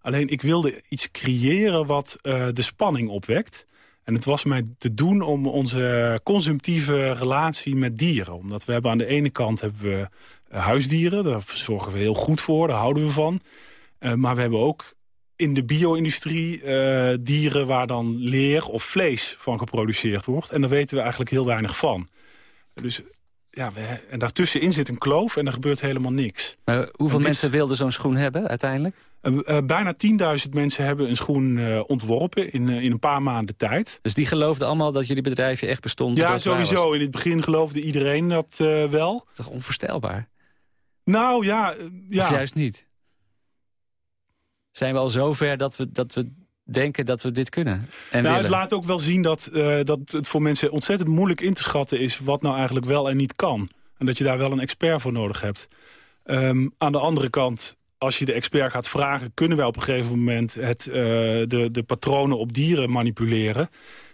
Alleen ik wilde iets creëren wat eh, de spanning opwekt. En het was mij te doen om onze consumptieve relatie met dieren. Omdat we hebben aan de ene kant hebben we eh, huisdieren. Daar zorgen we heel goed voor, daar houden we van. Maar we hebben ook in de bio-industrie dieren waar dan leer of vlees van geproduceerd wordt. En daar weten we eigenlijk heel weinig van. Dus ja, we, en daartussenin zit een kloof en er gebeurt helemaal niks. Maar hoeveel dit- mensen wilden zo'n schoen hebben uiteindelijk? Eh, bijna 10.000 mensen hebben een schoen eh, ontworpen in, eh, in een paar maanden tijd. Dus die geloofden allemaal dat jullie bedrijfje echt bestond? Ja, sowieso. In het begin geloofde iedereen dat wel. Dat is toch onvoorstelbaar? Nou ja, ja. Of juist niet? Zijn we al zover dat we, dat we denken dat we dit kunnen en Nou, het laat ook wel zien dat, eh, dat het voor mensen ontzettend moeilijk in te schatten is... wat nou eigenlijk wel en niet kan. En dat je daar wel een expert voor nodig hebt. Ehm, aan de andere kant, als je de expert gaat vragen... kunnen wij op een gegeven moment het, eh, de, de patronen op dieren manipuleren...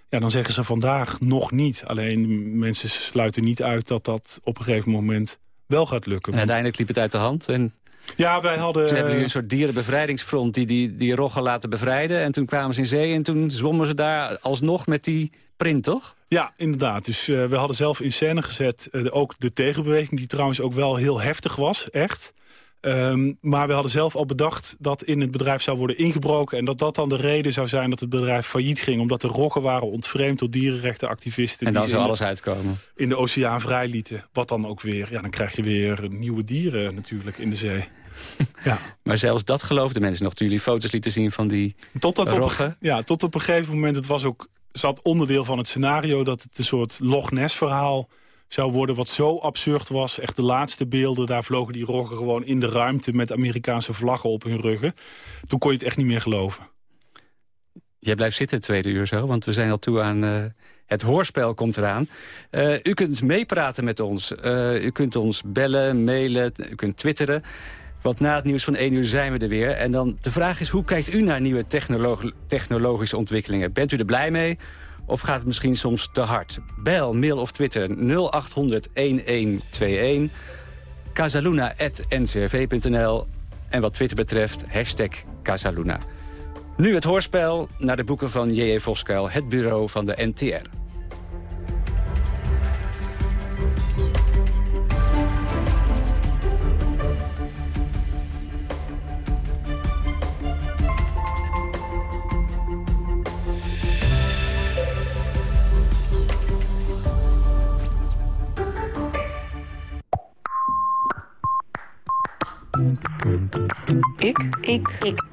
Ja, dan zeggen ze vandaag nog niet. Alleen mensen sluiten niet uit dat dat op een gegeven moment wel gaat lukken. En uiteindelijk liep het uit de hand en Ja, wij hadden... toen hebben jullie een soort dierenbevrijdingsfront... die die, die roggen laten bevrijden. En toen kwamen ze in zee en toen zwommen ze daar alsnog met die print, toch? Ja, inderdaad. Dus eh, we hadden zelf in scène gezet eh, ook de tegenbeweging... die trouwens ook wel heel heftig was, echt. Ehm, maar we hadden zelf al bedacht dat in het bedrijf zou worden ingebroken... en dat dat dan de reden zou zijn dat het bedrijf failliet ging... omdat de roggen waren ontvreemd door dierenrechtenactivisten... En dan die zou alles uitkomen. in de oceaan vrijlieten. Wat dan ook weer... Ja, dan krijg je weer nieuwe dieren natuurlijk in de zee. ja. Maar zelfs dat geloofden mensen nog toen jullie foto's lieten zien van die... Roggen? ja, tot op een gegeven moment, het was ook, zat onderdeel van het scenario... dat het een soort Loch Ness verhaal zou worden wat zo absurd was. Echt de laatste beelden, daar vlogen die roggen gewoon in de ruimte... met Amerikaanse vlaggen op hun ruggen. Toen kon je het echt niet meer geloven. Jij blijft zitten het tweede uur zo, want we zijn al toe aan... eh, het hoorspel komt eraan. Eh, u kunt meepraten met ons. Eh, u kunt ons bellen, mailen, u kunt twitteren. Want na het nieuws van 1 uur zijn we er weer. En dan de vraag is, hoe kijkt u naar nieuwe technolog- technologische ontwikkelingen? Bent u er blij mee? Of gaat het misschien soms te hard? Bel, mail of twitter 0800 1121 casaluna.ncrv.nl en wat Twitter betreft, hashtag Casaluna. Nu het hoorspel naar de boeken van J.J. Voskuil, het bureau van de NTR.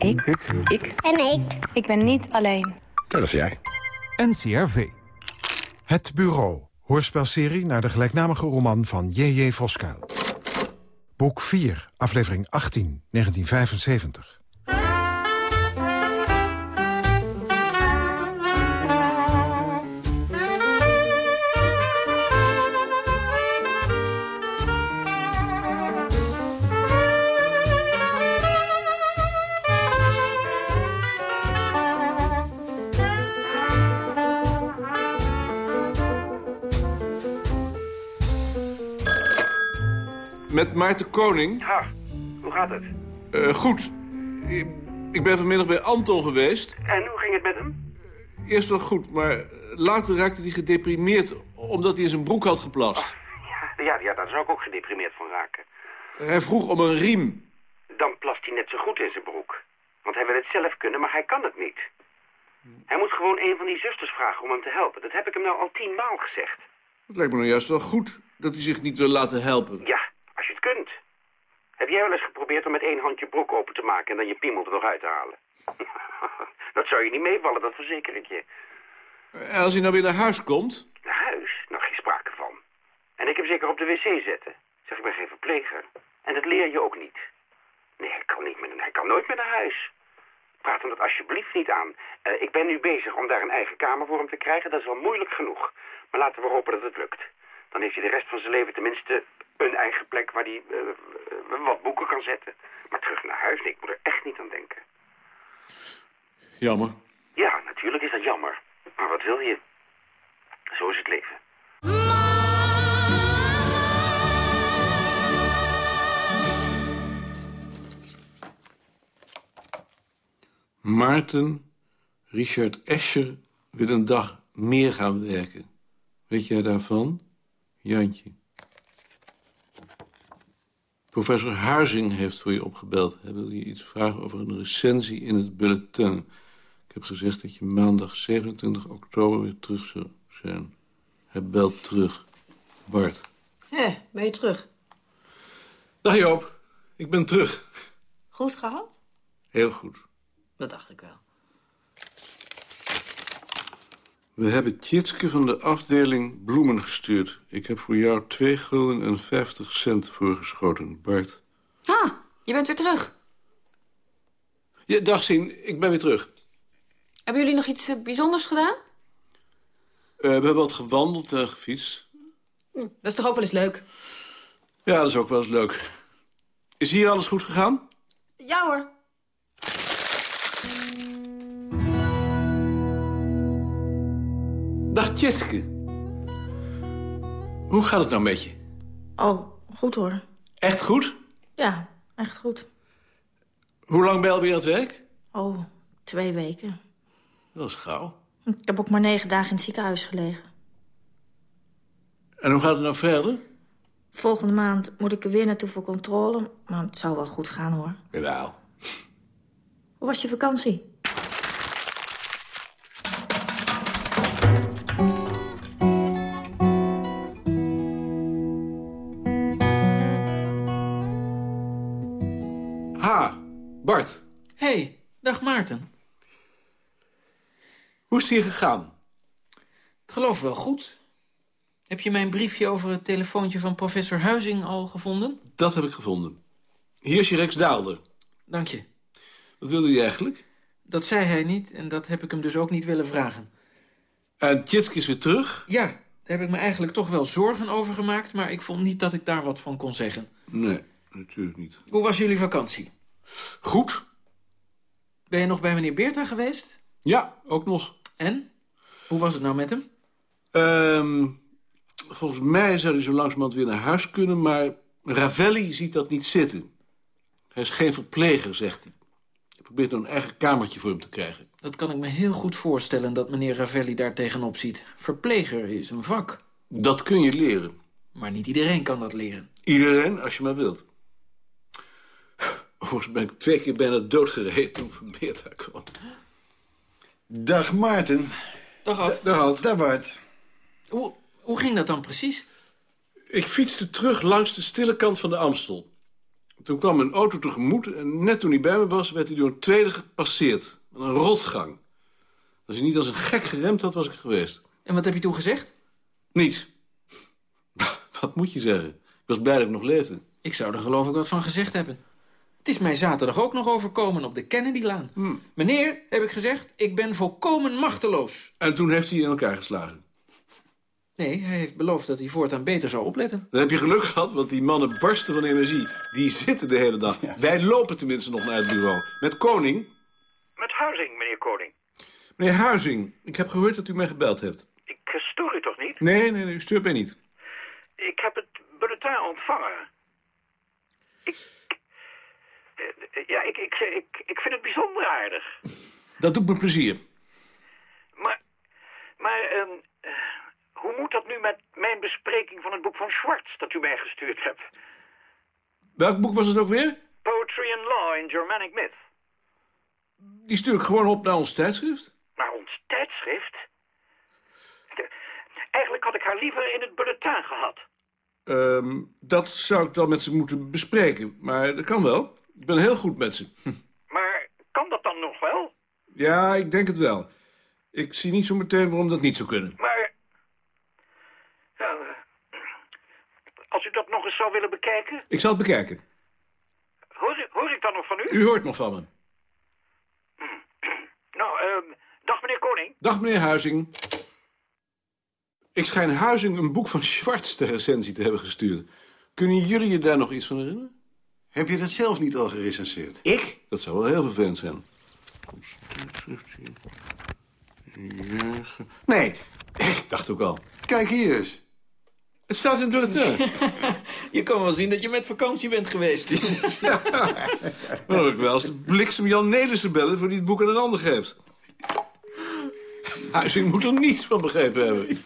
Ik. Ik. Ik. En ik. Ik ben niet alleen. dat is jij. NCRV. Het Bureau. Hoorspelserie naar de gelijknamige roman van J.J. Voskuil. Boek 4, aflevering 18, 1975. Met Maarten Koning. Ha, hoe gaat het? Eh, goed. Ik, ik ben vanmiddag bij Anton geweest. En hoe ging het met hem? Eerst wel goed, maar later raakte hij gedeprimeerd... omdat hij in zijn broek had geplast. Ja, ja, ja, daar zou ik ook gedeprimeerd van raken. Hij vroeg om een riem. Dan plast hij net zo goed in zijn broek. Want hij wil het zelf kunnen, maar hij kan het niet. Hij moet gewoon een van die zusters vragen om hem te helpen. Dat heb ik hem nou al tien maal gezegd. Het lijkt me nou juist wel goed dat hij zich niet wil laten helpen. Ja, als je het kunt. Heb jij wel eens geprobeerd om met één hand je broek open te maken... en dan je piemel er nog uit te halen? dat zou je niet meevallen, dat verzeker ik je. En als hij nou weer naar huis komt... Naar huis? Nou, geen sprake van. En ik heb zeker op de wc zetten. Zeg, ik ben geen verpleger. En dat leer je ook niet. Nee, hij kan, niet meer, hij kan nooit meer naar huis. Praat hem dat alsjeblieft niet aan. Eh, ik ben nu bezig om daar een eigen kamer voor hem te krijgen. Dat is wel moeilijk genoeg. Maar laten we hopen dat het lukt. Dan heeft hij de rest van zijn leven tenminste een eigen plek waar hij eh, eh, wat boeken kan zetten. Maar terug naar huis, nee, ik moet er echt niet aan denken. Jammer. Ja, natuurlijk is dat jammer. Maar wat wil je? Zo is het leven. Maarten, Richard Escher wil een dag meer gaan werken. Weet jij daarvan? Jantje. Professor Huizing heeft voor je opgebeld. Hij wil je iets vragen over een recensie in het bulletin. Ik heb gezegd dat je maandag 27 oktober weer terug zou zijn. Hij belt terug. Bart. Hé, ben je terug? Dag Joop, ik ben terug. Goed gehad? Heel goed. Dat dacht ik wel. We hebben Tjitske van de afdeling bloemen gestuurd. Ik heb voor jou 2 gulden en 50 cent voorgeschoten, Bart. Ah, je bent weer terug. Ja, dag Sien, ik ben weer terug. Hebben jullie nog iets eh, bijzonders gedaan? Eh, we hebben wat gewandeld en gefietst. Hm, dat is toch ook wel eens leuk? Ja, dat is ook wel eens leuk. Is hier alles goed gegaan? Ja hoor. Dag Tjitske. Hoe gaat het nou met je? Oh, goed hoor. Echt goed? Ja, echt goed. Hoe lang ben je alweer aan het werk? Oh, twee weken. Dat is gauw. Ik heb ook maar negen dagen in het ziekenhuis gelegen. En hoe gaat het nou verder? Volgende maand moet ik er weer naartoe voor controle. Maar het zou wel goed gaan hoor. Jawel. Hoe was je vakantie? Het hier gegaan? Ik geloof wel goed. Heb je mijn briefje over het telefoontje van professor Huizing al gevonden? Dat heb ik gevonden. Hier is je Rex Daalder. Dank je. Wat wilde hij eigenlijk? Dat zei hij niet en dat heb ik hem dus ook niet willen vragen. En Tjitske is weer terug? Ja, daar heb ik me eigenlijk toch wel zorgen over gemaakt... maar ik vond niet dat ik daar wat van kon zeggen. Nee, natuurlijk niet. Hoe was jullie vakantie? Goed. Ben je nog bij meneer Beerta geweest? Ja, ook nog. En? Hoe was het nou met hem? Ehm, volgens mij zou hij zo langzamerhand weer naar huis kunnen... maar Ravelli ziet dat niet zitten. Hij is geen verpleger, zegt hij. Hij probeert nou een eigen kamertje voor hem te krijgen. Dat kan ik me heel goed voorstellen dat meneer Ravelli daar tegenop ziet. Verpleger is een vak. Dat kun je leren. Maar niet iedereen kan dat leren. Iedereen, als je maar wilt. Overigens ben ik twee keer bijna doodgereden toen Van Beerta kwam. Dag Maarten. Dag Ad. Daar had. Dag Bart. Hoe, hoe ging dat dan precies? Ik fietste terug langs de stille kant van de Amstel. Toen kwam een auto tegemoet en net toen hij bij me was... werd hij door een tweede gepasseerd. Met een rotgang. Als hij niet als een gek geremd had, was ik er geweest. En wat heb je toen gezegd? Niets. Wat moet je zeggen? Ik was blij dat ik nog leefde. Ik zou er geloof ik wat van gezegd hebben. Het is mij zaterdag ook nog overkomen op de Kennedylaan. Meneer, heb ik gezegd, ik ben volkomen machteloos. En toen heeft hij in elkaar geslagen. Nee, hij heeft beloofd dat hij voortaan beter zou opletten. Dan heb je geluk gehad, want die mannen barsten van energie. Die zitten de hele dag. Wij lopen tenminste nog naar het bureau. Met Koning. Met Huizing, meneer Koning. Meneer Huizing, ik heb gehoord dat u mij gebeld hebt. Ik eh, stoor u toch niet? Nee, nee, nee, u stuurt mij niet. Ik heb het bulletin ontvangen. Ik... Ja, ik, ik, ik, ik vind het bijzonder aardig. Dat doet me plezier. Maar, maar ehm, eh, hoe moet dat nu met mijn bespreking van het boek van Schwartz dat u mij gestuurd hebt? Welk boek was het ook weer? Poetry and Law in Germanic Myth. Die stuur ik gewoon op naar ons tijdschrift. Naar ons tijdschrift? De- eigenlijk had ik haar liever in het bulletin gehad. Ehm, dat zou ik dan met ze moeten bespreken. Maar dat kan wel. Ik ben heel goed met ze. Maar kan dat dan nog wel? Ja, ik denk het wel. Ik zie niet zo meteen waarom dat niet zou kunnen. Maar... Ja, eh, als u dat nog eens zou willen bekijken... Ik zal het bekijken. Hoor, ik- hoor ik dan nog van u? U hoort nog van me. Nou, ehm, dag meneer Koning. Dag meneer Huizing. Ik schijn Huizing een boek van Schwartz ter recensie te hebben gestuurd. Kunnen jullie je daar nog iets van herinneren? Heb je dat zelf niet al gerecenseerd? Ik? Dat zou wel heel vervelend zijn. Nee, ik dacht ook al. Kijk hier eens. Het staat in bulletin. Je kan wel zien dat je met vakantie bent geweest. Dan heb ik wel eens de bliksem Jan Nelissen bellen... voor die het boek aan een ander geeft. Huizing moet er niets van begrepen hebben.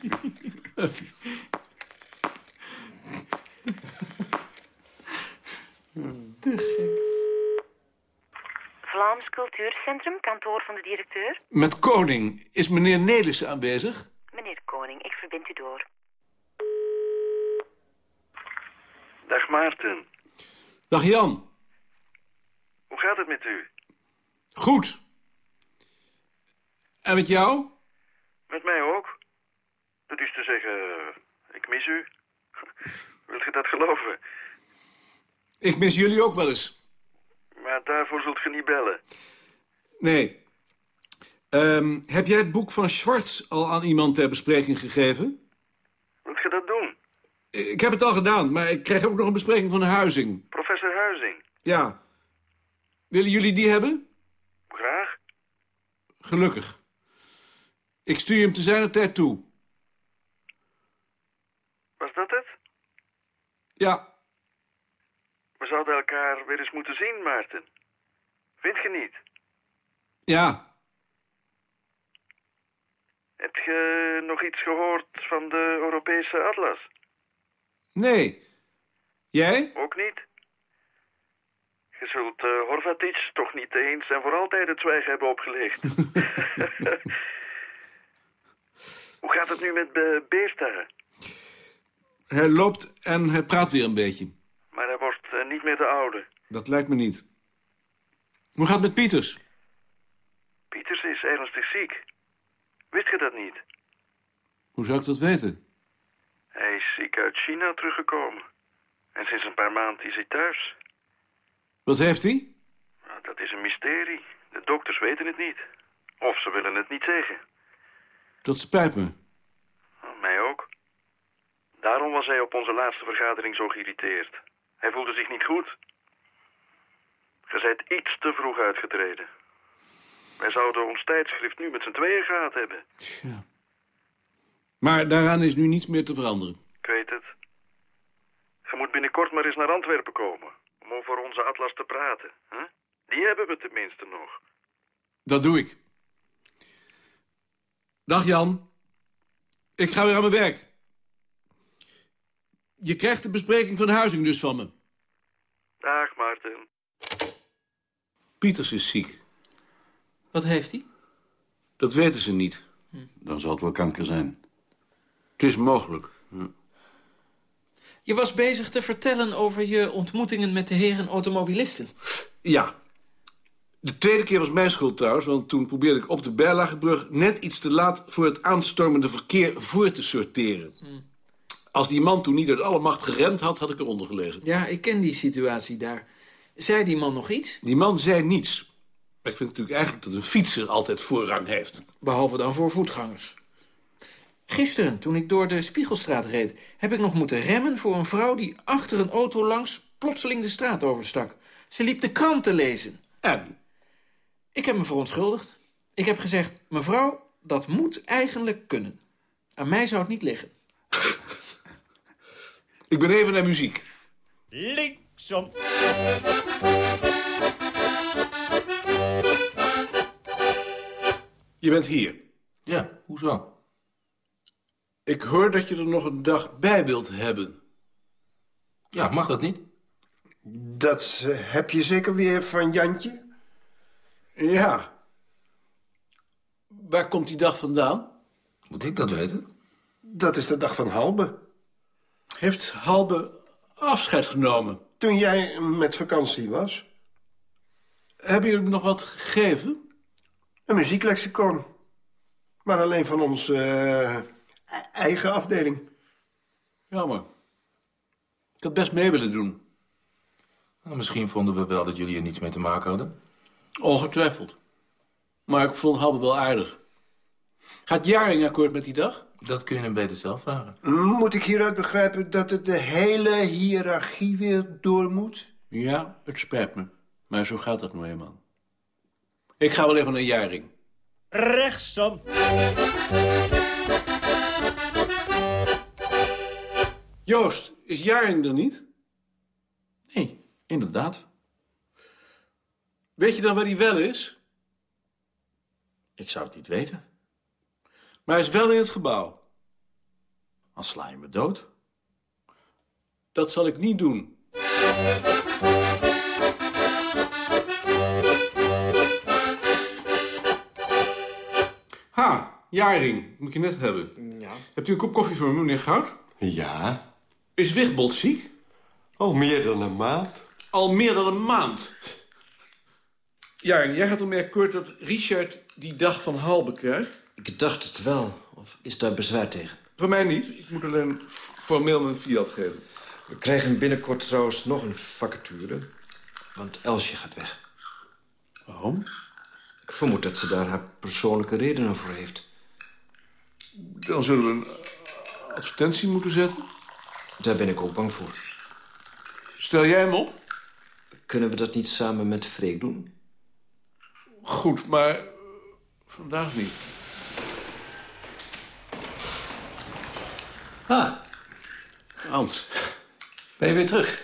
Vlaams Cultuurcentrum, kantoor van de directeur. Met Koning. Is meneer Nelissen aanwezig? Meneer Koning, ik verbind u door. Dag Maarten, Dag Jan. hoe gaat het met u? Goed. En met jou? Met mij ook. Dat is te zeggen, ik mis u. Wilt je dat geloven? Ik mis jullie ook wel eens. Maar daarvoor zult je niet bellen. Nee. Ehm, heb jij het boek van Schwartz al aan iemand ter bespreking gegeven? Wilt je dat doen? Ik heb het al gedaan, maar ik krijg ook nog een bespreking van de Huizing. Professor Huizing, Ja. Willen jullie die hebben? graag. Gelukkig. Ik stuur je hem te zijner tijd toe. Was dat het? Ja. Zouden elkaar weer eens moeten zien, Maarten. Vind je niet? Ja. Heb je nog iets gehoord van de Europese atlas? Nee. Jij? Ook niet? Je zult uh, Horvatic toch niet eens en voor altijd het zwijgen hebben opgelegd. Hoe gaat het nu met Beerta? Hij loopt en hij praat weer een beetje. Maar hij wordt uh, niet meer de oude. Dat lijkt me niet. Hoe gaat het met Pieters? Pieters is ernstig ziek. Wist je dat niet? Hoe zou ik dat weten? Hij is ziek uit China teruggekomen. En sinds een paar maanden is hij thuis. Wat heeft hij? Nou, dat is een mysterie. De dokters weten het niet. Of ze willen het niet zeggen. Dat spijt me. Nou, mij ook. Daarom was hij op onze laatste vergadering zo geïrriteerd. Hij voelde zich niet goed. Je zijt iets te vroeg uitgetreden. Wij zouden ons tijdschrift nu met z'n tweeën gehad hebben. Tja. Maar daaraan is nu niets meer te veranderen. Ik weet het. Je moet binnenkort maar eens naar Antwerpen komen. Om over onze atlas te praten. Hè? Die hebben we tenminste nog. Dat doe ik. Dag Jan. Ik ga weer aan mijn werk. Je krijgt de bespreking van de huizing dus van me. Dag Maarten. Pieters is ziek. Wat heeft hij? Dat weten ze niet. Dan zal het wel kanker zijn. Het is mogelijk. Hm. Je was bezig te vertellen over je ontmoetingen met de heren automobilisten. Ja. De tweede keer was mijn schuld trouwens, want toen probeerde ik op de Berlagebrug net iets te laat voor het aanstormende verkeer voor te sorteren. Als die man toen niet uit alle macht geremd had, had ik eronder gelegen. Ja, ik ken die situatie daar. Zei die man nog iets? Die man zei niets. Maar ik vind natuurlijk eigenlijk dat een fietser altijd voorrang heeft. Behalve dan voor voetgangers. Gisteren, toen ik door de Spiegelstraat reed... heb ik nog moeten remmen voor een vrouw die achter een auto langs... plotseling de straat overstak. Ze liep de krant te lezen. En? Ik heb me verontschuldigd. Ik heb gezegd, mevrouw, dat moet eigenlijk kunnen. Aan mij zou het niet liggen. Ik ben even naar muziek. Linksom. Je bent hier. Ja, hoezo? Ik hoor dat je er nog een dag bij wilt hebben. Ja, mag dat niet? Dat eh, heb je zeker weer van Jantje? Ja. Waar komt die dag vandaan? Moet ik dat weten? Dat is de dag van Halbe. Heeft Halbe afscheid genomen? Toen jij met vakantie was. Hebben jullie hem nog wat gegeven? Een muzieklexicon. Maar alleen van onze eh, eigen afdeling. Jammer. Ik had best mee willen doen. Nou, misschien vonden we wel dat jullie er niets mee te maken hadden. Ongetwijfeld. Maar ik vond Halbe wel aardig. Gaat Jaring akkoord met die dag? Dat kun je hem beter zelf vragen. Moet ik hieruit begrijpen dat het de hele hiërarchie weer door moet? Ja, het spijt me. Maar zo gaat dat nou eenmaal. Ik ga wel even naar Jaring. Rechtsom. Joost, is Jaring er niet? Nee, inderdaad. Weet je dan waar hij wel is? Ik zou het niet weten. Maar hij is wel in het gebouw. Dan sla je me dood. Dat zal ik niet doen. Ha, Jaring. Moet je net hebben. Ja. Hebt u een kop koffie voor me, meneer Goud? Ja. Is Wigbold ziek? Al meer dan een maand. Al meer dan een maand. Jaring, jij gaat ermee akkoord dat Richard die dag van Halbe krijgt? Ik dacht het wel. Of is daar bezwaar tegen? Voor mij niet. Ik moet alleen formeel mijn fiat geven. We krijgen binnenkort trouwens nog een vacature. Want Elsje gaat weg. Waarom? Ik vermoed dat ze daar haar persoonlijke redenen voor heeft. Dan zullen we een advertentie moeten zetten. Daar ben ik ook bang voor. Stel jij hem op? Kunnen we dat niet samen met Freek doen? Goed, maar vandaag niet. Ah, Hans. ben je weer terug?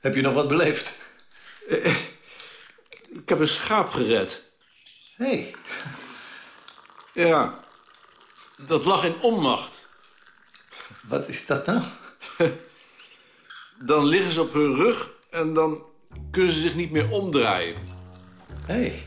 Heb je nog wat beleefd? Ik heb een schaap gered. Hé, hey, Ja. Dat lag in onmacht. wat is dat nou? Dan liggen ze op hun rug en dan kunnen ze zich niet meer omdraaien. Hé. Hey.